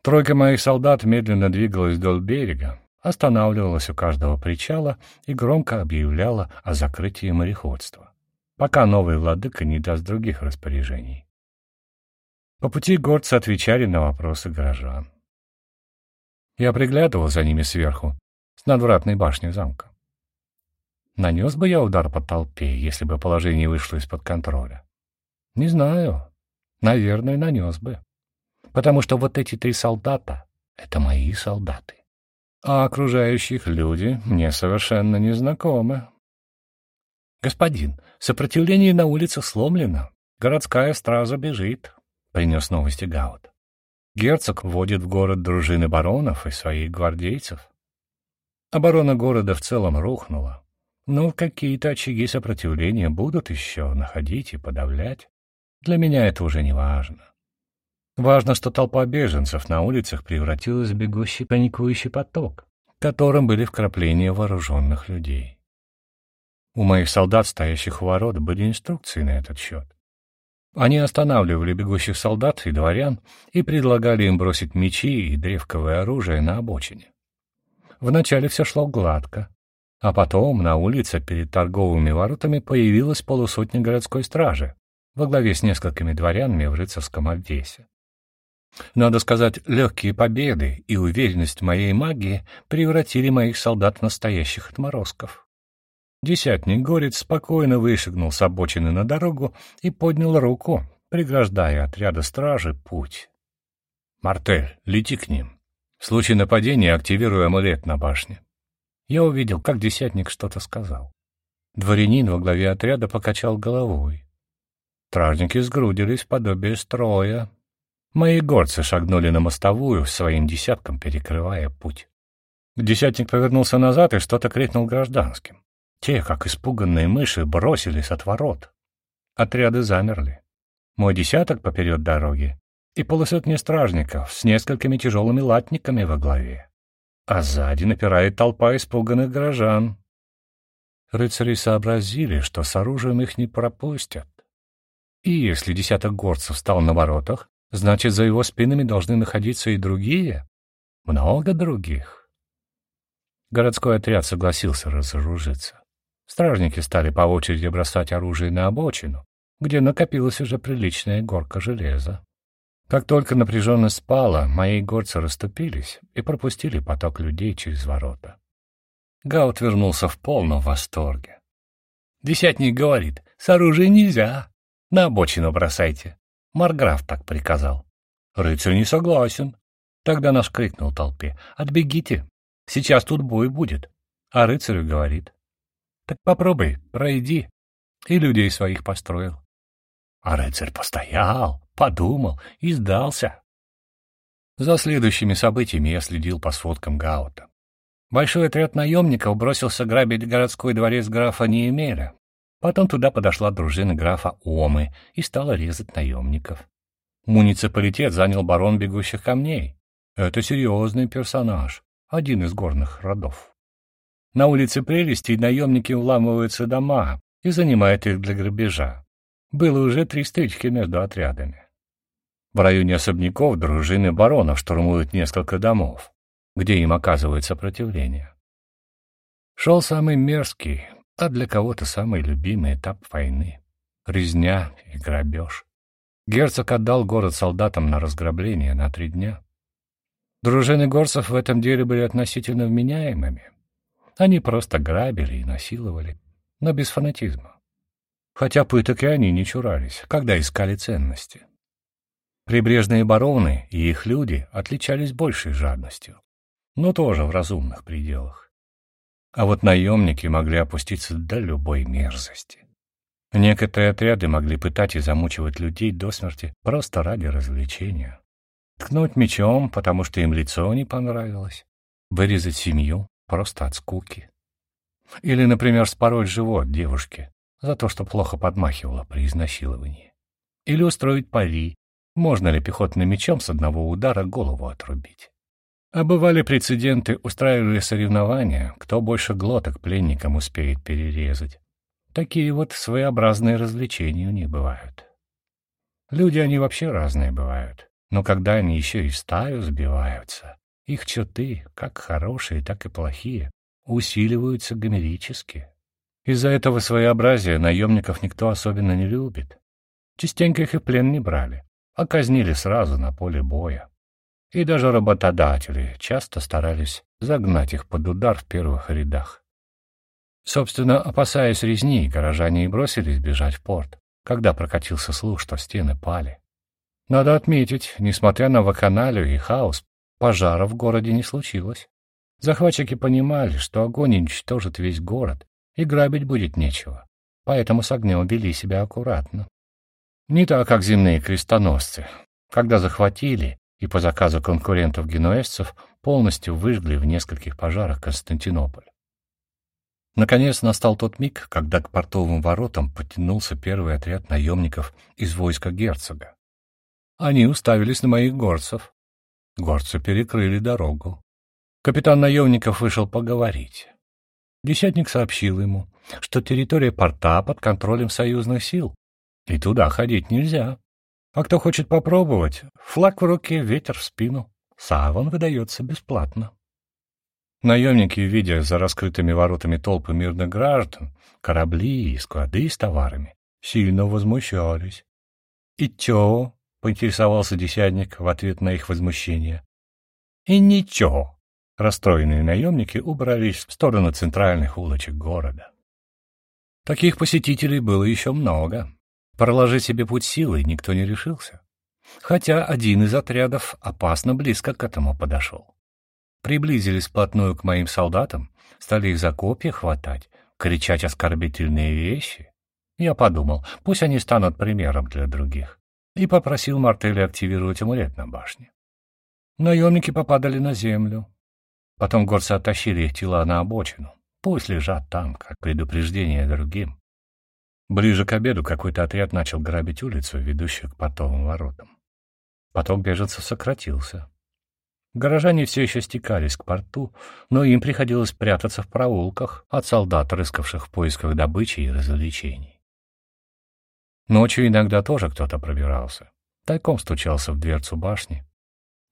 Тройка моих солдат медленно двигалась вдоль берега, останавливалась у каждого причала и громко объявляла о закрытии мореходства, пока новый владыка не даст других распоряжений. По пути горцы отвечали на вопросы горожан. Я приглядывал за ними сверху, с надвратной башни замка. Нанес бы я удар по толпе, если бы положение вышло из-под контроля? Не знаю. Наверное, нанес бы. Потому что вот эти три солдата — это мои солдаты. А окружающих люди мне совершенно не знакомы. «Господин, сопротивление на улицах сломлено. Городская стража бежит», — принес новости Гаут. «Герцог вводит в город дружины баронов и своих гвардейцев. Оборона города в целом рухнула, но какие-то очаги сопротивления будут еще находить и подавлять. Для меня это уже не важно. Важно, что толпа беженцев на улицах превратилась в бегущий паникующий поток, которым были вкрапления вооруженных людей. У моих солдат, стоящих у ворот, были инструкции на этот счет. Они останавливали бегущих солдат и дворян и предлагали им бросить мечи и древковое оружие на обочине. Вначале все шло гладко, а потом на улице перед торговыми воротами появилась полусотня городской стражи во главе с несколькими дворянами в рыцарском обвесе. Надо сказать, легкие победы и уверенность моей магии превратили моих солдат в настоящих отморозков. Десятник Горец спокойно вышагнул с обочины на дорогу и поднял руку, преграждая отряда стражи путь. «Мартель, лети к ним. В случае нападения активируй амулет на башне». Я увидел, как десятник что-то сказал. Дворянин во главе отряда покачал головой. Стражники сгрудились в подобие строя. Мои горцы шагнули на мостовую, своим десятком перекрывая путь. Десятник повернулся назад и что-то крикнул гражданским. Те, как испуганные мыши, бросились от ворот. Отряды замерли. Мой десяток поперед дороги и полусотни стражников с несколькими тяжелыми латниками во главе. А сзади напирает толпа испуганных горожан. Рыцари сообразили, что с оружием их не пропустят. И если десяток горцев стал на воротах, значит, за его спинами должны находиться и другие, много других. Городской отряд согласился разоружиться. Стражники стали по очереди бросать оружие на обочину, где накопилась уже приличная горка железа. Как только напряженность спала, мои горцы расступились и пропустили поток людей через ворота. Гаут вернулся в полном восторге. Десятник говорит, с оружием нельзя, на обочину бросайте. Марграф так приказал. Рыцарь не согласен. Тогда наш крикнул толпе, отбегите, сейчас тут бой будет. А рыцарю говорит, так попробуй, пройди. И людей своих построил. А рыцарь постоял, подумал и сдался. За следующими событиями я следил по сводкам Гаута. Большой отряд наемников бросился грабить городской дворец графа Неемеля. Потом туда подошла дружина графа Омы и стала резать наемников. Муниципалитет занял барон бегущих камней. Это серьезный персонаж, один из горных родов. На улице Прелести наемники вламываются дома и занимают их для грабежа. Было уже три стычки между отрядами. В районе особняков дружины баронов штурмуют несколько домов, где им оказывают сопротивление. Шел самый мерзкий, а для кого-то самый любимый этап войны — резня и грабеж. Герцог отдал город солдатам на разграбление на три дня. Дружины горцев в этом деле были относительно вменяемыми. Они просто грабили и насиловали, но без фанатизма. Хотя пыток и они не чурались, когда искали ценности. Прибрежные бароны и их люди отличались большей жадностью, но тоже в разумных пределах. А вот наемники могли опуститься до любой мерзости. Некоторые отряды могли пытать и замучивать людей до смерти просто ради развлечения. Ткнуть мечом, потому что им лицо не понравилось. Вырезать семью, Просто от скуки. Или, например, спороть живот девушке за то, что плохо подмахивала при изнасиловании. Или устроить пари, можно ли пехотным мечом с одного удара голову отрубить. А бывали прецеденты, устраивали соревнования, кто больше глоток пленникам успеет перерезать. Такие вот своеобразные развлечения у них бывают. Люди, они вообще разные бывают, но когда они еще и в стаю сбиваются, их черты, как хорошие, так и плохие, усиливаются гомерически. Из-за этого своеобразия наемников никто особенно не любит. Частенько их и плен не брали, а казнили сразу на поле боя. И даже работодатели часто старались загнать их под удар в первых рядах. Собственно, опасаясь резни, горожане и бросились бежать в порт, когда прокатился слух, что стены пали. Надо отметить, несмотря на вакханалию и хаос, Пожара в городе не случилось. Захватчики понимали, что огонь уничтожит весь город, и грабить будет нечего. поэтому с огнем вели себя аккуратно. Не так, как земные крестоносцы, когда захватили и по заказу конкурентов-генуэзцев полностью выжгли в нескольких пожарах Константинополь. Наконец настал тот миг, когда к портовым воротам подтянулся первый отряд наемников из войска герцога. Они уставились на моих горцев. Горцы перекрыли дорогу. Капитан наемников вышел поговорить. Десятник сообщил ему, что территория порта под контролем союзных сил, и туда ходить нельзя. А кто хочет попробовать, флаг в руке, ветер в спину. Саван выдается бесплатно. Наемники, видя за раскрытыми воротами толпы мирных граждан, корабли и склады с товарами, сильно возмущались. «И чё?» — поинтересовался десятник в ответ на их возмущение. «И ничего!» — расстроенные наемники убрались в сторону центральных улочек города. Таких посетителей было еще много. Проложить себе путь силой никто не решился. Хотя один из отрядов опасно близко к этому подошел приблизились вплотную к моим солдатам, стали их за копья хватать, кричать оскорбительные вещи. Я подумал, пусть они станут примером для других, и попросил Мартеля активировать амулет на башне. Наемники попадали на землю. Потом горцы оттащили их тела на обочину. Пусть лежат там, как предупреждение другим. Ближе к обеду какой-то отряд начал грабить улицу, ведущую к портовым воротам. Потом беженцев сократился. Горожане все еще стекались к порту, но им приходилось прятаться в проулках от солдат, рыскавших в поисках добычи и развлечений. Ночью иногда тоже кто-то пробирался. Тайком стучался в дверцу башни.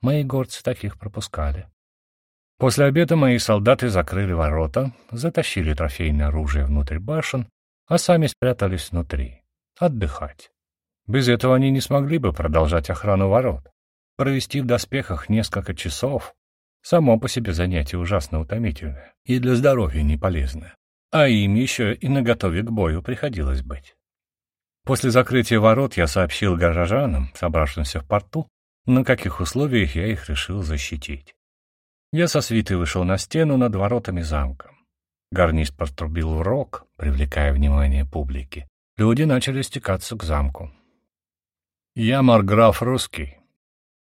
Мои горцы таких пропускали. После обеда мои солдаты закрыли ворота, затащили трофейное оружие внутрь башен, а сами спрятались внутри. Отдыхать. Без этого они не смогли бы продолжать охрану ворот. Провести в доспехах несколько часов — само по себе занятие ужасно утомительное и для здоровья не полезное. А им еще и наготове к бою приходилось быть. После закрытия ворот я сообщил горожанам, собравшимся в порту, на каких условиях я их решил защитить. Я со свитой вышел на стену над воротами замка. Гарнист пострубил в рог, привлекая внимание публики. Люди начали стекаться к замку. Я марграф русский,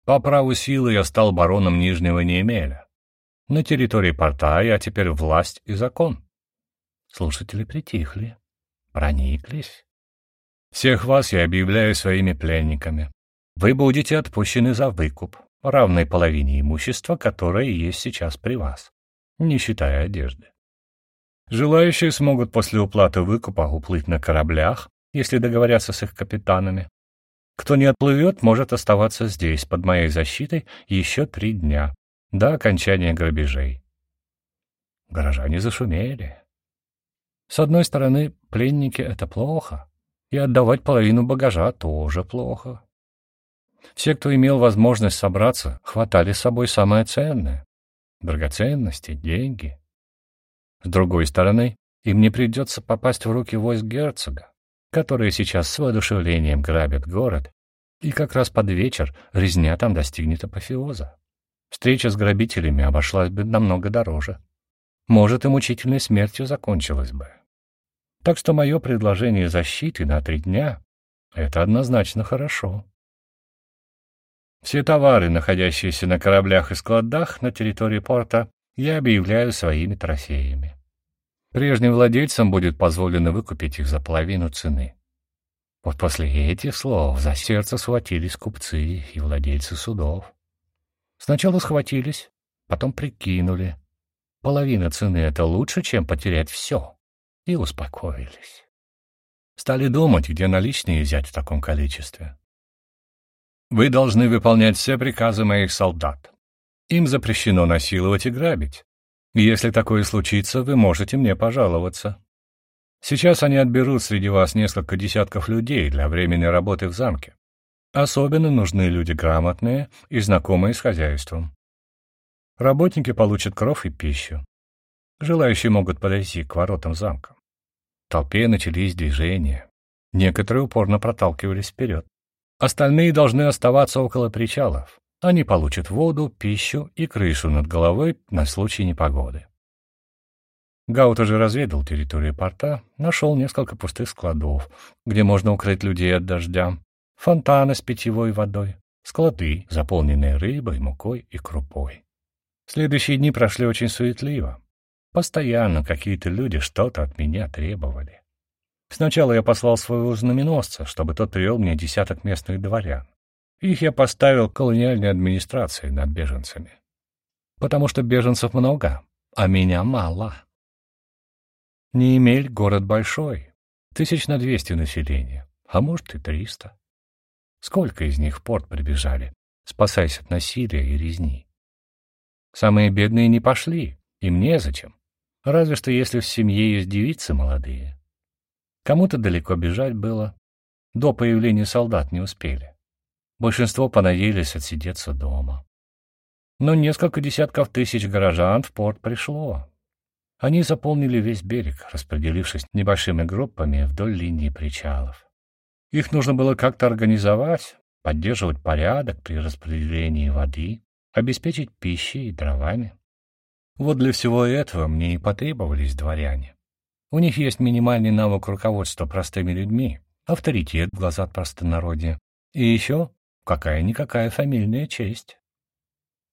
по праву силы я стал бароном Нижнего Неемеля. На территории порта я теперь власть и закон. Слушатели притихли, прониклись. Всех вас я объявляю своими пленниками. Вы будете отпущены за выкуп, равной половине имущества, которое есть сейчас при вас, не считая одежды. Желающие смогут после уплаты выкупа уплыть на кораблях, если договорятся с их капитанами, кто не отплывет, может оставаться здесь, под моей защитой, еще три дня, до окончания грабежей. Горожане зашумели. С одной стороны, пленники — это плохо, и отдавать половину багажа тоже плохо. Все, кто имел возможность собраться, хватали с собой самое ценное — драгоценности, деньги. С другой стороны, им не придется попасть в руки войск герцога, которые сейчас с воодушевлением грабят город, и как раз под вечер резня там достигнет апофеоза. Встреча с грабителями обошлась бы намного дороже. Может, и мучительной смертью закончилась бы. Так что мое предложение защиты на три дня — это однозначно хорошо. Все товары, находящиеся на кораблях и складах на территории порта, я объявляю своими трофеями. Прежним владельцам будет позволено выкупить их за половину цены. Вот после этих слов за сердце схватились купцы и владельцы судов. Сначала схватились, потом прикинули. Половина цены — это лучше, чем потерять все. И успокоились. Стали думать, где наличные взять в таком количестве. Вы должны выполнять все приказы моих солдат. Им запрещено насиловать и грабить. Если такое случится, вы можете мне пожаловаться. Сейчас они отберут среди вас несколько десятков людей для временной работы в замке. Особенно нужны люди грамотные и знакомые с хозяйством. Работники получат кров и пищу. Желающие могут подойти к воротам замка. В толпе начались движения. Некоторые упорно проталкивались вперед. Остальные должны оставаться около причалов. Они получат воду, пищу и крышу над головой на случай непогоды. Гаут уже разведал территорию порта, нашел несколько пустых складов, где можно укрыть людей от дождя, фонтаны с питьевой водой, склады, заполненные рыбой, мукой и крупой. Следующие дни прошли очень суетливо. Постоянно какие-то люди что-то от меня требовали. Сначала я послал своего знаменосца, чтобы тот привел мне десяток местных дворян. Их я поставил колониальной администрацией над беженцами. Потому что беженцев много, а меня мало. Неемель — город большой, тысяч на двести населения, а может и триста. Сколько из них в порт прибежали, спасаясь от насилия и резни? Самые бедные не пошли, им незачем, разве что если в семье есть девицы молодые. Кому-то далеко бежать было, до появления солдат не успели. Большинство понадеялись отсидеться дома. Но несколько десятков тысяч горожан в порт пришло, они заполнили весь берег, распределившись небольшими группами вдоль линии причалов. Их нужно было как-то организовать, поддерживать порядок при распределении воды, обеспечить пищей и дровами. Вот для всего этого мне и потребовались дворяне. У них есть минимальный навык руководства простыми людьми, авторитет в глазах простонародья и еще какая-никакая фамильная честь.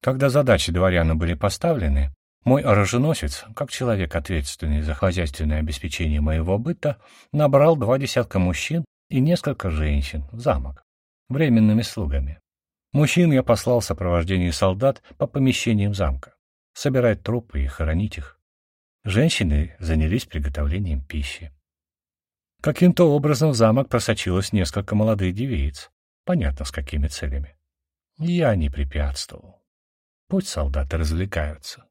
Когда задачи дворяна были поставлены, мой оруженосец, как человек, ответственный за хозяйственное обеспечение моего быта, набрал два десятка мужчин и несколько женщин в замок, временными слугами. Мужчин я послал в сопровождении солдат по помещениям замка, собирать трупы и хоронить их. Женщины занялись приготовлением пищи. Каким-то образом в замок просочилось несколько молодых девиц, понятно, с какими целями. Я не препятствовал. Пусть солдаты развлекаются.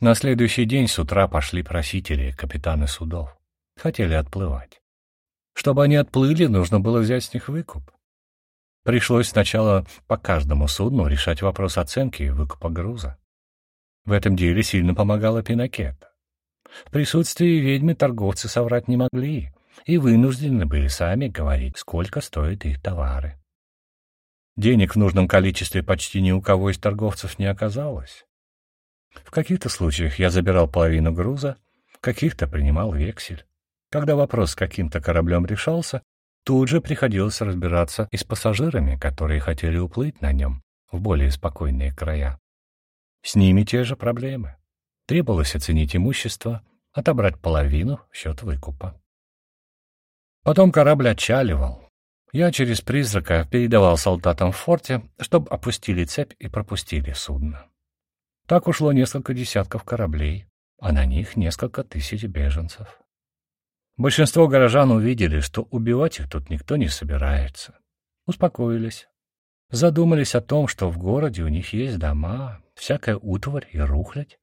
На следующий день с утра пошли просители, капитаны судов. Хотели отплывать. Чтобы они отплыли, нужно было взять с них выкуп. Пришлось сначала по каждому судну решать вопрос оценки и выкупа груза. В этом деле сильно помогала Пинакета. В присутствии ведьмы торговцы соврать не могли и вынуждены были сами говорить, сколько стоят их товары. Денег в нужном количестве почти ни у кого из торговцев не оказалось. В каких-то случаях я забирал половину груза, в каких-то принимал вексель. Когда вопрос с каким-то кораблем решался, тут же приходилось разбираться и с пассажирами, которые хотели уплыть на нем в более спокойные края. С ними те же проблемы. Требовалось оценить имущество, отобрать половину в счет выкупа. Потом корабль отчаливал. Я через призрака передавал солдатам в форте, чтобы опустили цепь и пропустили судно. Так ушло несколько десятков кораблей, а на них несколько тысяч беженцев. Большинство горожан увидели, что убивать их тут никто не собирается. Успокоились. Задумались о том, что в городе у них есть дома, всякая утварь и рухлядь,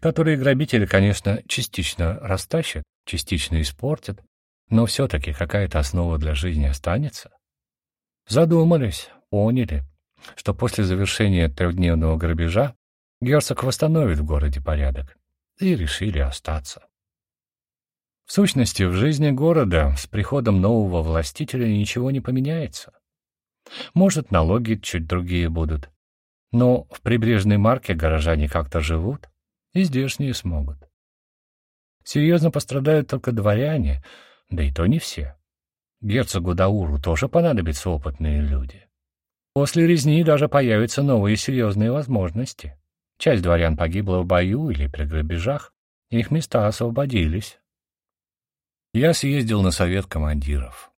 которые грабители, конечно, частично растащат, частично испортят, но все-таки какая-то основа для жизни останется. Задумались, поняли, что после завершения трехдневного грабежа Герцог восстановит в городе порядок, и решили остаться. В сущности, в жизни города с приходом нового властителя ничего не поменяется. Может, налоги чуть другие будут, но в прибрежной марке горожане как-то живут, и здешние смогут. Серьезно пострадают только дворяне, да и то не все. Герцогу Дауру тоже понадобятся опытные люди. После резни даже появятся новые серьезные возможности. Часть дворян погибла в бою или при грабежах, их места освободились. Я съездил на совет командиров.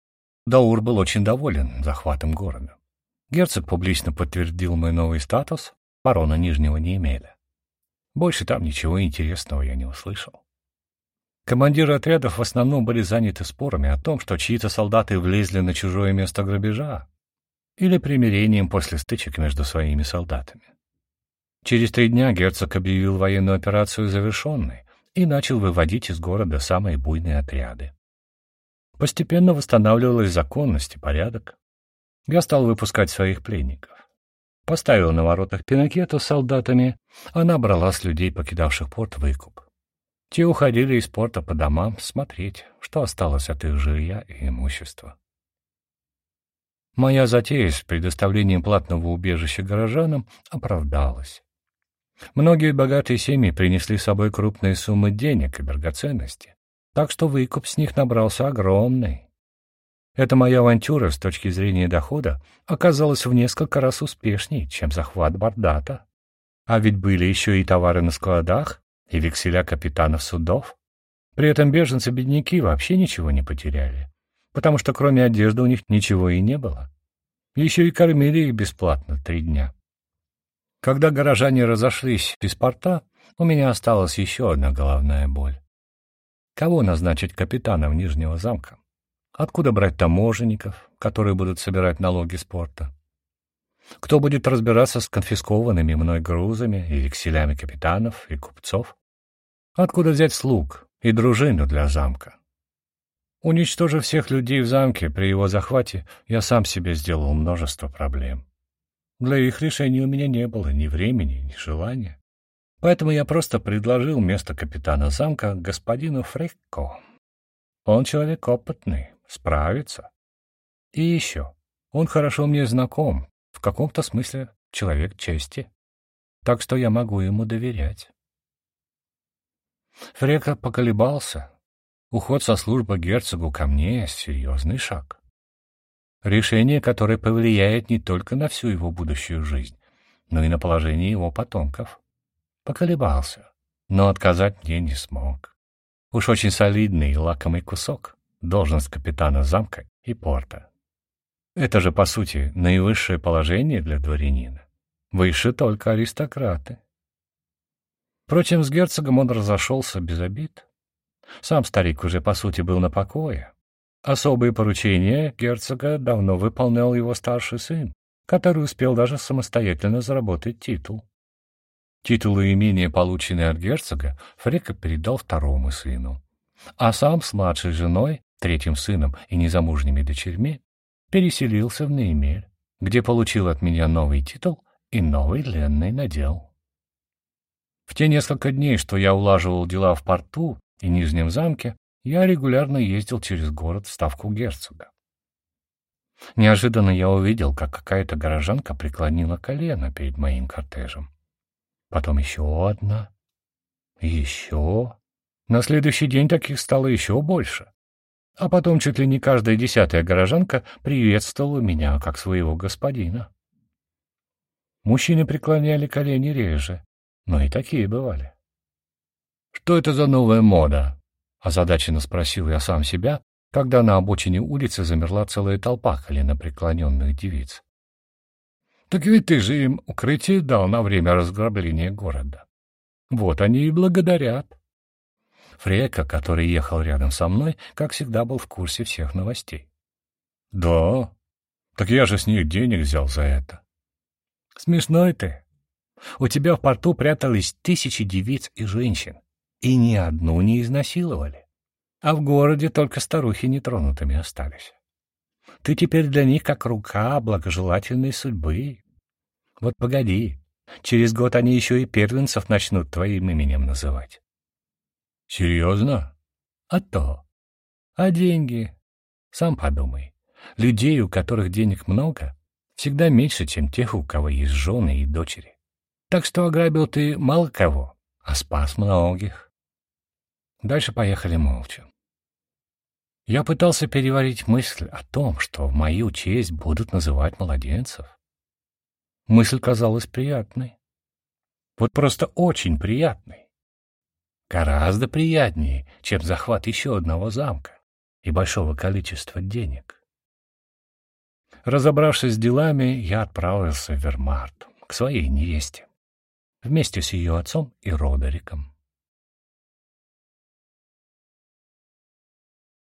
Даур был очень доволен захватом города. Герцог публично подтвердил мой новый статус, барона Нижнего не имели. Больше там ничего интересного я не услышал. Командиры отрядов в основном были заняты спорами о том, что чьи-то солдаты влезли на чужое место грабежа или примирением после стычек между своими солдатами. Через три дня герцог объявил военную операцию завершенной и начал выводить из города самые буйные отряды. Постепенно восстанавливалась законность и порядок. Я стал выпускать своих пленников. Поставил на воротах пинакету с солдатами, она брала с людей, покидавших порт, выкуп. Те уходили из порта по домам смотреть, что осталось от их жилья и имущества. Моя затея с предоставлением платного убежища горожанам оправдалась. Многие богатые семьи принесли с собой крупные суммы денег и драгоценности, так что выкуп с них набрался огромный. Эта моя авантюра с точки зрения дохода оказалась в несколько раз успешнее, чем захват Бардата. А ведь были еще и товары на складах, и векселя капитанов судов. При этом беженцы-бедняки вообще ничего не потеряли, потому что кроме одежды у них ничего и не было. Еще и кормили их бесплатно три дня. Когда горожане разошлись без порта, у меня осталась еще одна головная боль. Кого назначить капитаном Нижнего замка? Откуда брать таможенников, которые будут собирать налоги с порта? Кто будет разбираться с конфискованными мной грузами и векселями капитанов и купцов? Откуда взять слуг и дружину для замка? Уничтожив всех людей в замке при его захвате, я сам себе сделал множество проблем. Для их решения у меня не было ни времени, ни желания. Поэтому я просто предложил место капитана замка господину Фрекко. Он человек опытный, справится. И еще, он хорошо мне знаком, в каком-то смысле человек чести, так что я могу ему доверять. Фрека поколебался. Уход со службы герцогу ко мне — серьезный шаг. Решение, которое повлияет не только на всю его будущую жизнь, но и на положение его потомков. Поколебался, но отказать мне не смог. Уж очень солидный и лакомый кусок должность капитана замка и порта. Это же, по сути, наивысшее положение для дворянина. Выше только аристократы. Впрочем, с герцогом он разошелся без обид. Сам старик уже, по сути, был на покое. Особые поручения герцога давно выполнял его старший сын, который успел даже самостоятельно заработать титул. Титулы и имения, полученные от герцога, Фрека передал второму сыну. А сам с младшей женой третьим сыном и незамужними дочерьми, переселился в Неймель, где получил от меня новый титул и новый ленный надел. В те несколько дней, что я улаживал дела в порту и Нижнем замке, я регулярно ездил через город в ставку герцога. Неожиданно я увидел, как какая-то горожанка преклонила колено перед моим кортежем. Потом еще одна. Еще. На следующий день таких стало еще больше. А потом чуть ли не каждая десятая горожанка приветствовала меня как своего господина. Мужчины преклоняли колени реже, но и такие бывали. «Что это за новая мода?» — озадаченно спросил я сам себя, когда на обочине улицы замерла целая толпа коленопреклоненных девиц. «Так ведь ты же им укрытие дал на время разграбления города. Вот они и благодарят». Фрека, который ехал рядом со мной, как всегда был в курсе всех новостей. «Да? Так я же с них денег взял за это». «Смешной ты. У тебя в порту прятались тысячи девиц и женщин, и ни одну не изнасиловали. А в городе только старухи нетронутыми остались. Ты теперь для них как рука благожелательной судьбы. Вот погоди, через год они еще и первенцев начнут твоим именем называть. Серьезно? А то. А деньги? Сам подумай. Людей, у которых денег много, всегда меньше, чем тех, у кого есть жены и дочери. Так что ограбил ты мало кого, а спас многих. Дальше поехали молча. Я пытался переварить мысль о том, что в мою честь будут называть младенцев. Мысль казалась приятной. Вот просто очень приятной. Гораздо приятнее, чем захват еще одного замка и большого количества денег. Разобравшись с делами, я отправился в Вермарт, к своей невесте, вместе с ее отцом и Родериком.